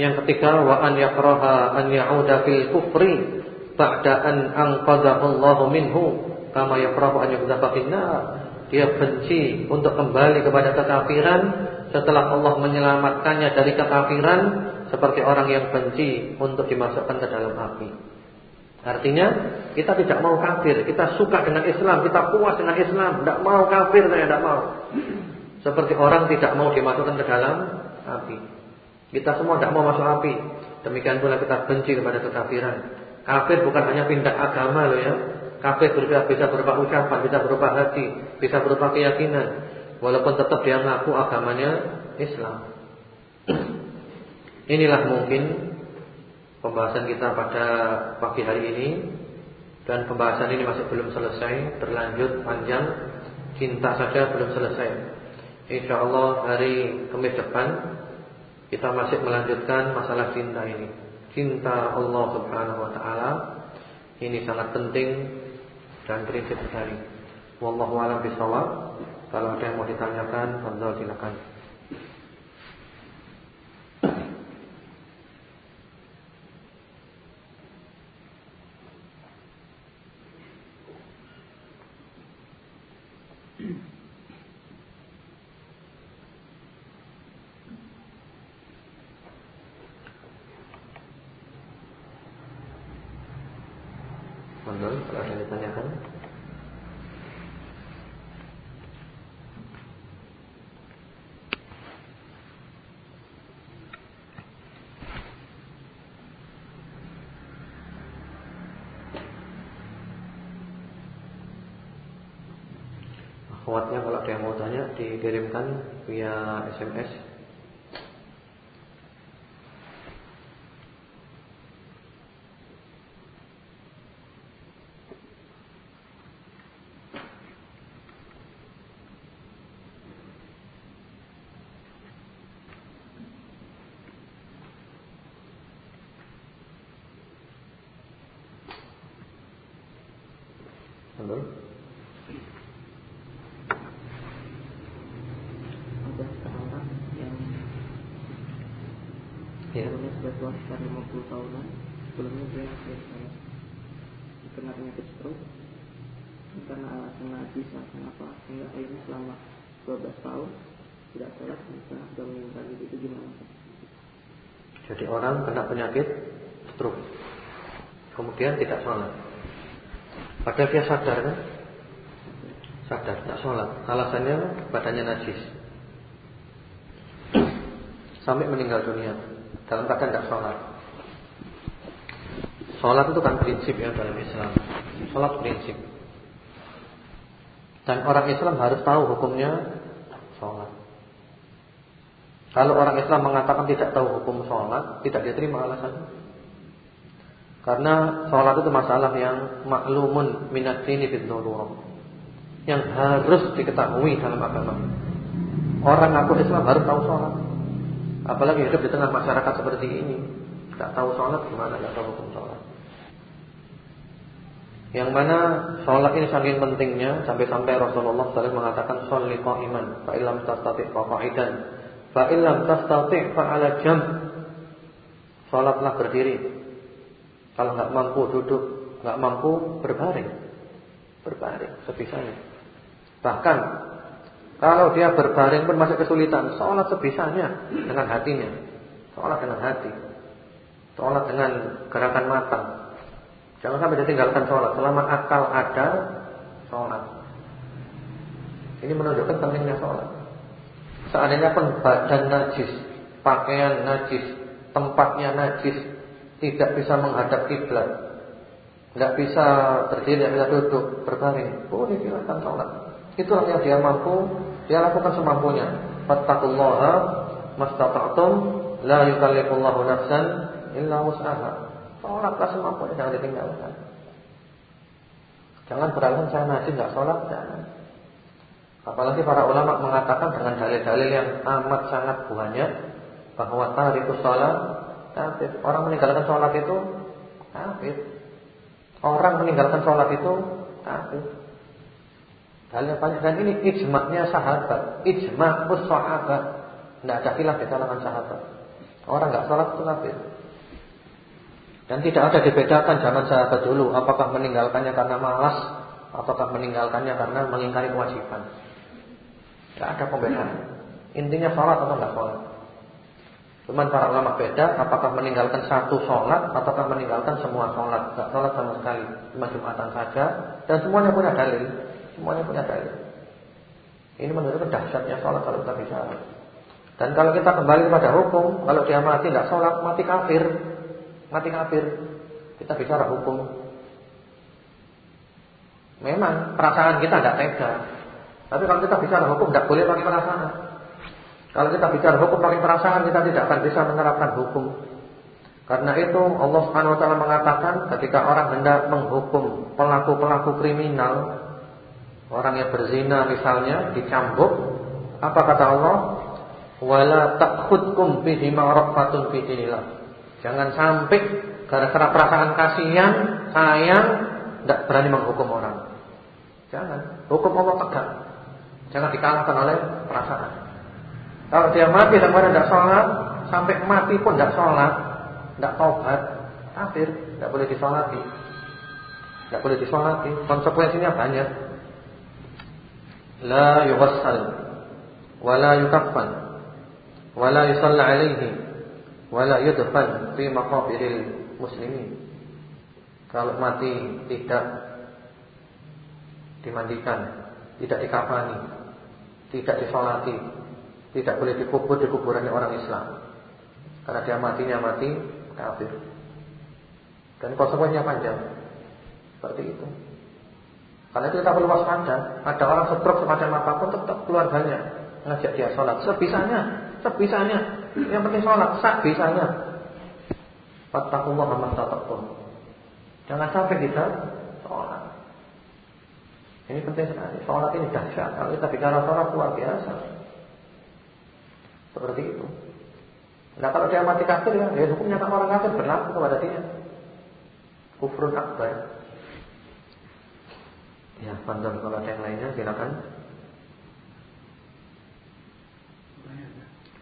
Yang ketiga, wa an yakraha an ya'uda fil kufri ba'da an anqadhahu Allah minhu kama yakrahu an yuqdhafa Dia benci untuk kembali kepada kekafiran setelah Allah menyelamatkannya dari kekafiran seperti orang yang benci untuk dimasukkan ke dalam api. Artinya kita tidak mau kafir, kita suka dengan Islam, kita puas dengan Islam, tidak mau kafir saya tidak mau. Seperti orang tidak mau dimasukkan ke dalam api. Kita semua tidak mau masuk api. Demikian pula kita benci kepada kekafiran. Kafir bukan hanya pindah agama loh ya. Kafir berupa, bisa berupa ucapan, bisa berupa hati, bisa berupa keyakinan. Walaupun tetap dia mengaku agamanya Islam. Inilah mungkin pembahasan kita pada pagi hari ini dan pembahasan ini masih belum selesai, berlanjut panjang. Cinta saja belum selesai. Insya Allah hari Kamis depan kita masih melanjutkan masalah cinta ini. Cinta Allah Subhanahu wa taala ini sangat penting dan prinsip sekali. Wallahu a'lam bishawab. Kalau ada yang mau ditanyakan, silakan. Akhwatnya kalau ada yang mau tanya dikirimkan via SMS sekitar 50 tahunan sebelumnya dia saya kena penyakit stroke karena alasan najis alasan apa sehingga akhirnya selama 12 tahun tidak sholat bisa sudah meninggal itu gimana? Jadi orang kena penyakit stroke kemudian tidak sholat. Padahal dia sadar kan? Sadar tak sholat. Alasannya badannya najis. Sampai meninggal dunia. Dalam keadaan tidak sholat. Sholat itu kan prinsip ya dalam Islam. Sholat prinsip. Dan orang Islam harus tahu hukumnya sholat. Kalau orang Islam mengatakan tidak tahu hukum sholat, tidak diterima alasannya. Karena sholat itu masalah yang maklumun minat ini Yang harus diketahui dalam agama. Orang aku Islam harus tahu sholat. Apalagi hidup di tengah masyarakat seperti ini. Tidak tahu sholat gimana tidak tahu hukum sholat. Yang mana sholat ini saking pentingnya sampai-sampai Rasulullah SAW mengatakan sholli qa'iman fa illam tastati' fa qa'idan fa illam tastati' fa 'ala jam. Salatlah berdiri. Kalau enggak mampu duduk, enggak mampu berbaring. Berbaring sebisanya. Bahkan kalau dia berbaring pun masih kesulitan, sholat sebisanya dengan hatinya. Sholat dengan hati. Sholat dengan gerakan mata, Jangan sampai ditinggalkan sholat. Selama akal ada Sholat. Ini menunjukkan pentingnya sholat. Seandainya pun badan najis Pakaian najis Tempatnya najis Tidak bisa menghadap kiblat Tidak bisa berdiri, tidak bisa duduk Berbaring, boleh silakan sholat. Itulah yang dia mampu Dia lakukan semampunya. Fattakullaha Mastata'tum La yukallifullahu nafsan Illa wus'aha Sholatlah semampunya jangan ditinggalkan. Jangan beralasan saya masih nggak sholat, jangan. Apalagi para ulama mengatakan dengan dalil-dalil yang amat sangat banyak bahwa tarikus sholat kafir. Orang meninggalkan sholat itu kafir. Orang meninggalkan sholat itu kafir. Dalil banyak dan ini ijma'nya sahabat, ijma'us sahabat. Tidak ada khilaf di kalangan sahabat. Orang nggak sholat itu kafir. Dan tidak ada dibedakan zaman sahabat dulu apakah meninggalkannya karena malas ataukah meninggalkannya karena mengingkari kewajiban. Tidak ada pembedaan. Intinya sholat atau enggak sholat. Cuman para ulama beda apakah meninggalkan satu sholat ataukah meninggalkan semua sholat. Enggak sholat sama sekali, cuma jumatan saja. Dan semuanya punya dalil. Semuanya punya dalil. Ini menunjukkan dahsyatnya sholat kalau kita bicara. Dan kalau kita kembali kepada hukum, kalau dia mati tidak sholat, mati kafir mati kafir. Kita bicara hukum. Memang perasaan kita tidak tega. Tapi kalau kita bicara hukum tidak boleh pakai perasaan. Kalau kita bicara hukum pakai perasaan kita tidak akan bisa menerapkan hukum. Karena itu Allah Subhanahu wa taala mengatakan ketika orang hendak menghukum pelaku-pelaku kriminal, orang yang berzina misalnya dicambuk, apa kata Allah? Wala ta'khudkum bihi ma'rafatun fi dinillah. Jangan sampai gara-gara perasaan kasihan, sayang, tidak berani menghukum orang. Jangan. Hukum Allah tegak. Jangan dikalahkan oleh perasaan. Kalau dia mati dan kemudian tidak sholat, sampai mati pun tidak sholat, tidak taubat, kafir, tidak boleh disolati. Tidak boleh disolati. Konsekuensinya banyak. La yuwassal, wala yukaffan, wala yusalla alaihi, wala yudfan fi maqabiril muslimin. Kalau mati tidak dimandikan, tidak dikafani, tidak disolati, tidak boleh dikubur di kuburan orang Islam. Karena dia matinya mati kafir. Dan konsekuensinya panjang. Seperti itu. Karena itu kita perlu waspada. Ada orang stroke semacam apa pun tetap keluarganya ngajak dia sholat sebisanya, sebisanya. Yang penting sholat sak bisanya. Fattakullah mastata'tum. Jangan sampai kita sholat. Ini penting sekali. Sholat ini dahsyat. Kalau kita bicara sholat luar biasa. Seperti itu. Nah kalau dia mati kafir ya, ya hukumnya tak orang kafir berlaku kepada dia. Kufrun akbar. Ya, panjang kalau ada yang lainnya silakan.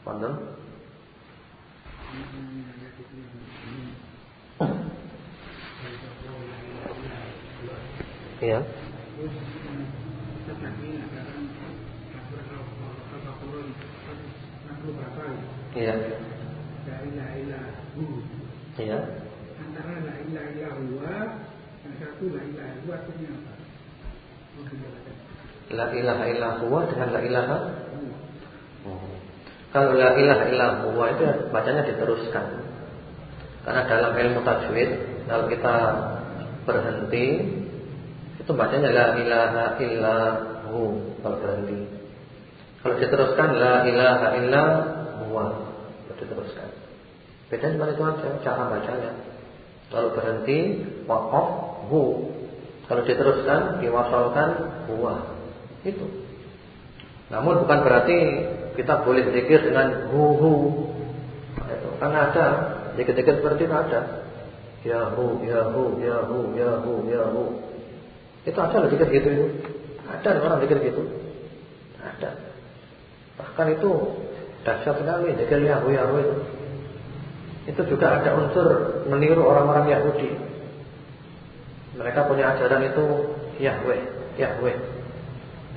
Panjang. Ya. Iya. Iya. Antara la ilaha illallah yang satu la ilaha illallah artinya apa? La ilaha illa huwa dengan la ilaha oh. Kalau la ilaha illa huwa itu bacanya diteruskan. Karena dalam ilmu tajwid kalau kita berhenti itu bacanya la ilaha illa hu kalau berhenti. Kalau diteruskan la ilaha illa huwa diteruskan. Beda cuma itu aja cara bacanya. Kalau berhenti waqaf hu. Kalau diteruskan diwasalkan huwa. Itu. Namun bukan berarti kita boleh zikir dengan hu hu. Nah, itu karena ada zikir-zikir seperti itu ada. Ya hu ya hu ya hu ya hu ya hu. Itu ada loh zikir gitu itu. Ada orang zikir gitu. Ada. Bahkan itu dahsyat sekali zikir ya hu ya hu itu itu juga ada unsur meniru orang-orang Yahudi. Mereka punya ajaran itu Yahweh, Yahweh.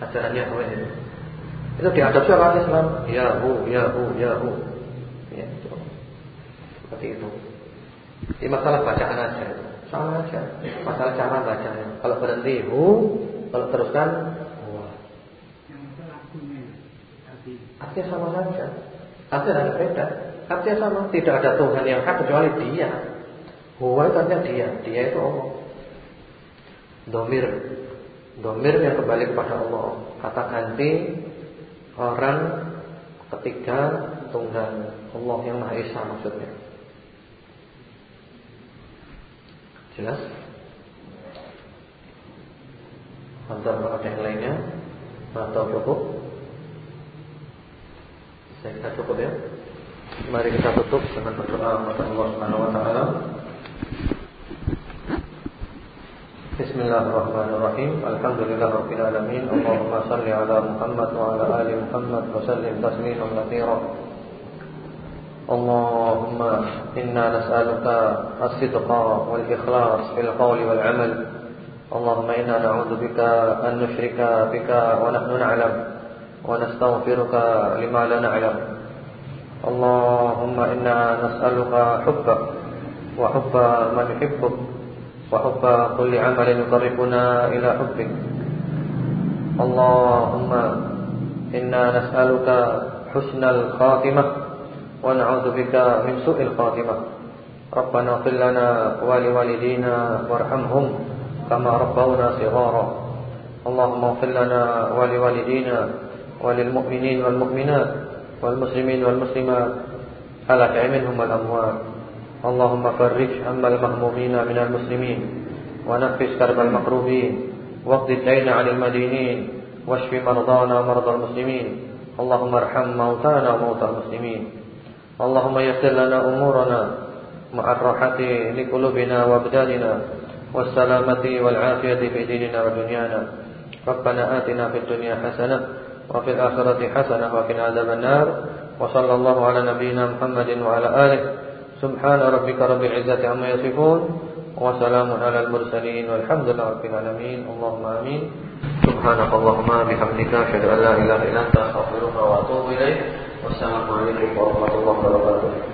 Ajaran Yahweh itu. Itu diadopsi oleh Islam. Yahu, Yahu, Yahu. Ya, itu. Seperti itu. Ini masalah bacaan aja. Sama aja. Masalah cara bacanya. Kalau berhenti hu, kalau teruskan hu. Artinya sama saja. Artinya ada beda. Artinya sama, tidak ada Tuhan yang hak kecuali Dia. Huwa itu artinya Dia, Dia itu Allah. Domir, domir yang kembali kepada Allah. Kata ganti orang ketiga tunggal Allah yang Maha Esa maksudnya. Jelas? Atau ada yang lainnya? Atau cukup? Saya kira cukup ya. Mari kita tutup dengan berdoa kepada Allah Subhanahu wa taala. بسم الله الرحمن الرحيم الحمد لله رب العالمين اللهم صل على محمد وعلى آل محمد وسلم تسليما كثيرا اللهم إنا نسألك الصدق والإخلاص في القول والعمل اللهم إنا نعوذ بك أن نشرك بك ونحن نعلم ونستغفرك لما لا نعلم اللهم إنا نسألك حبك وحب من يحبك وحب كل عمل يقربنا إلى حبك. اللهم إنا نسألك حسن الخاتمة ونعوذ بك من سوء الخاتمة. ربنا اغفر لنا ولوالدينا وارحمهم كما ربونا صغارا. اللهم اغفر لنا ولوالدينا وللمؤمنين والمؤمنات والمسلمين والمسلمات. الأحياء منهم والأموات اللهم فرج هم المهمومين من المسلمين ونفس كرب المكروبين واقض الدين عن المدينين واشف مرضانا ومرضى المسلمين. اللهم ارحم موتانا وموتى المسلمين. اللهم يسر لنا أمورنا مع الراحة لقلوبنا وأبداننا والسلامة والعافية في ديننا ودنيانا. ربنا آتنا في الدنيا حسنة وفي الآخرة حسنة وقنا عذاب النار. وصلى الله على نبينا محمد وعلى آله Subhana rabbika rabbil izzati amma yasifun wa salamun alal mursalin walhamdulillahi rabbil alamin. Allahumma amin. Subhanakallahumma bihamdika asyhadu an la ilaha illa anta astaghfiruka wa atubu ilaik. Wassalamualaikum warahmatullahi wabarakatuh.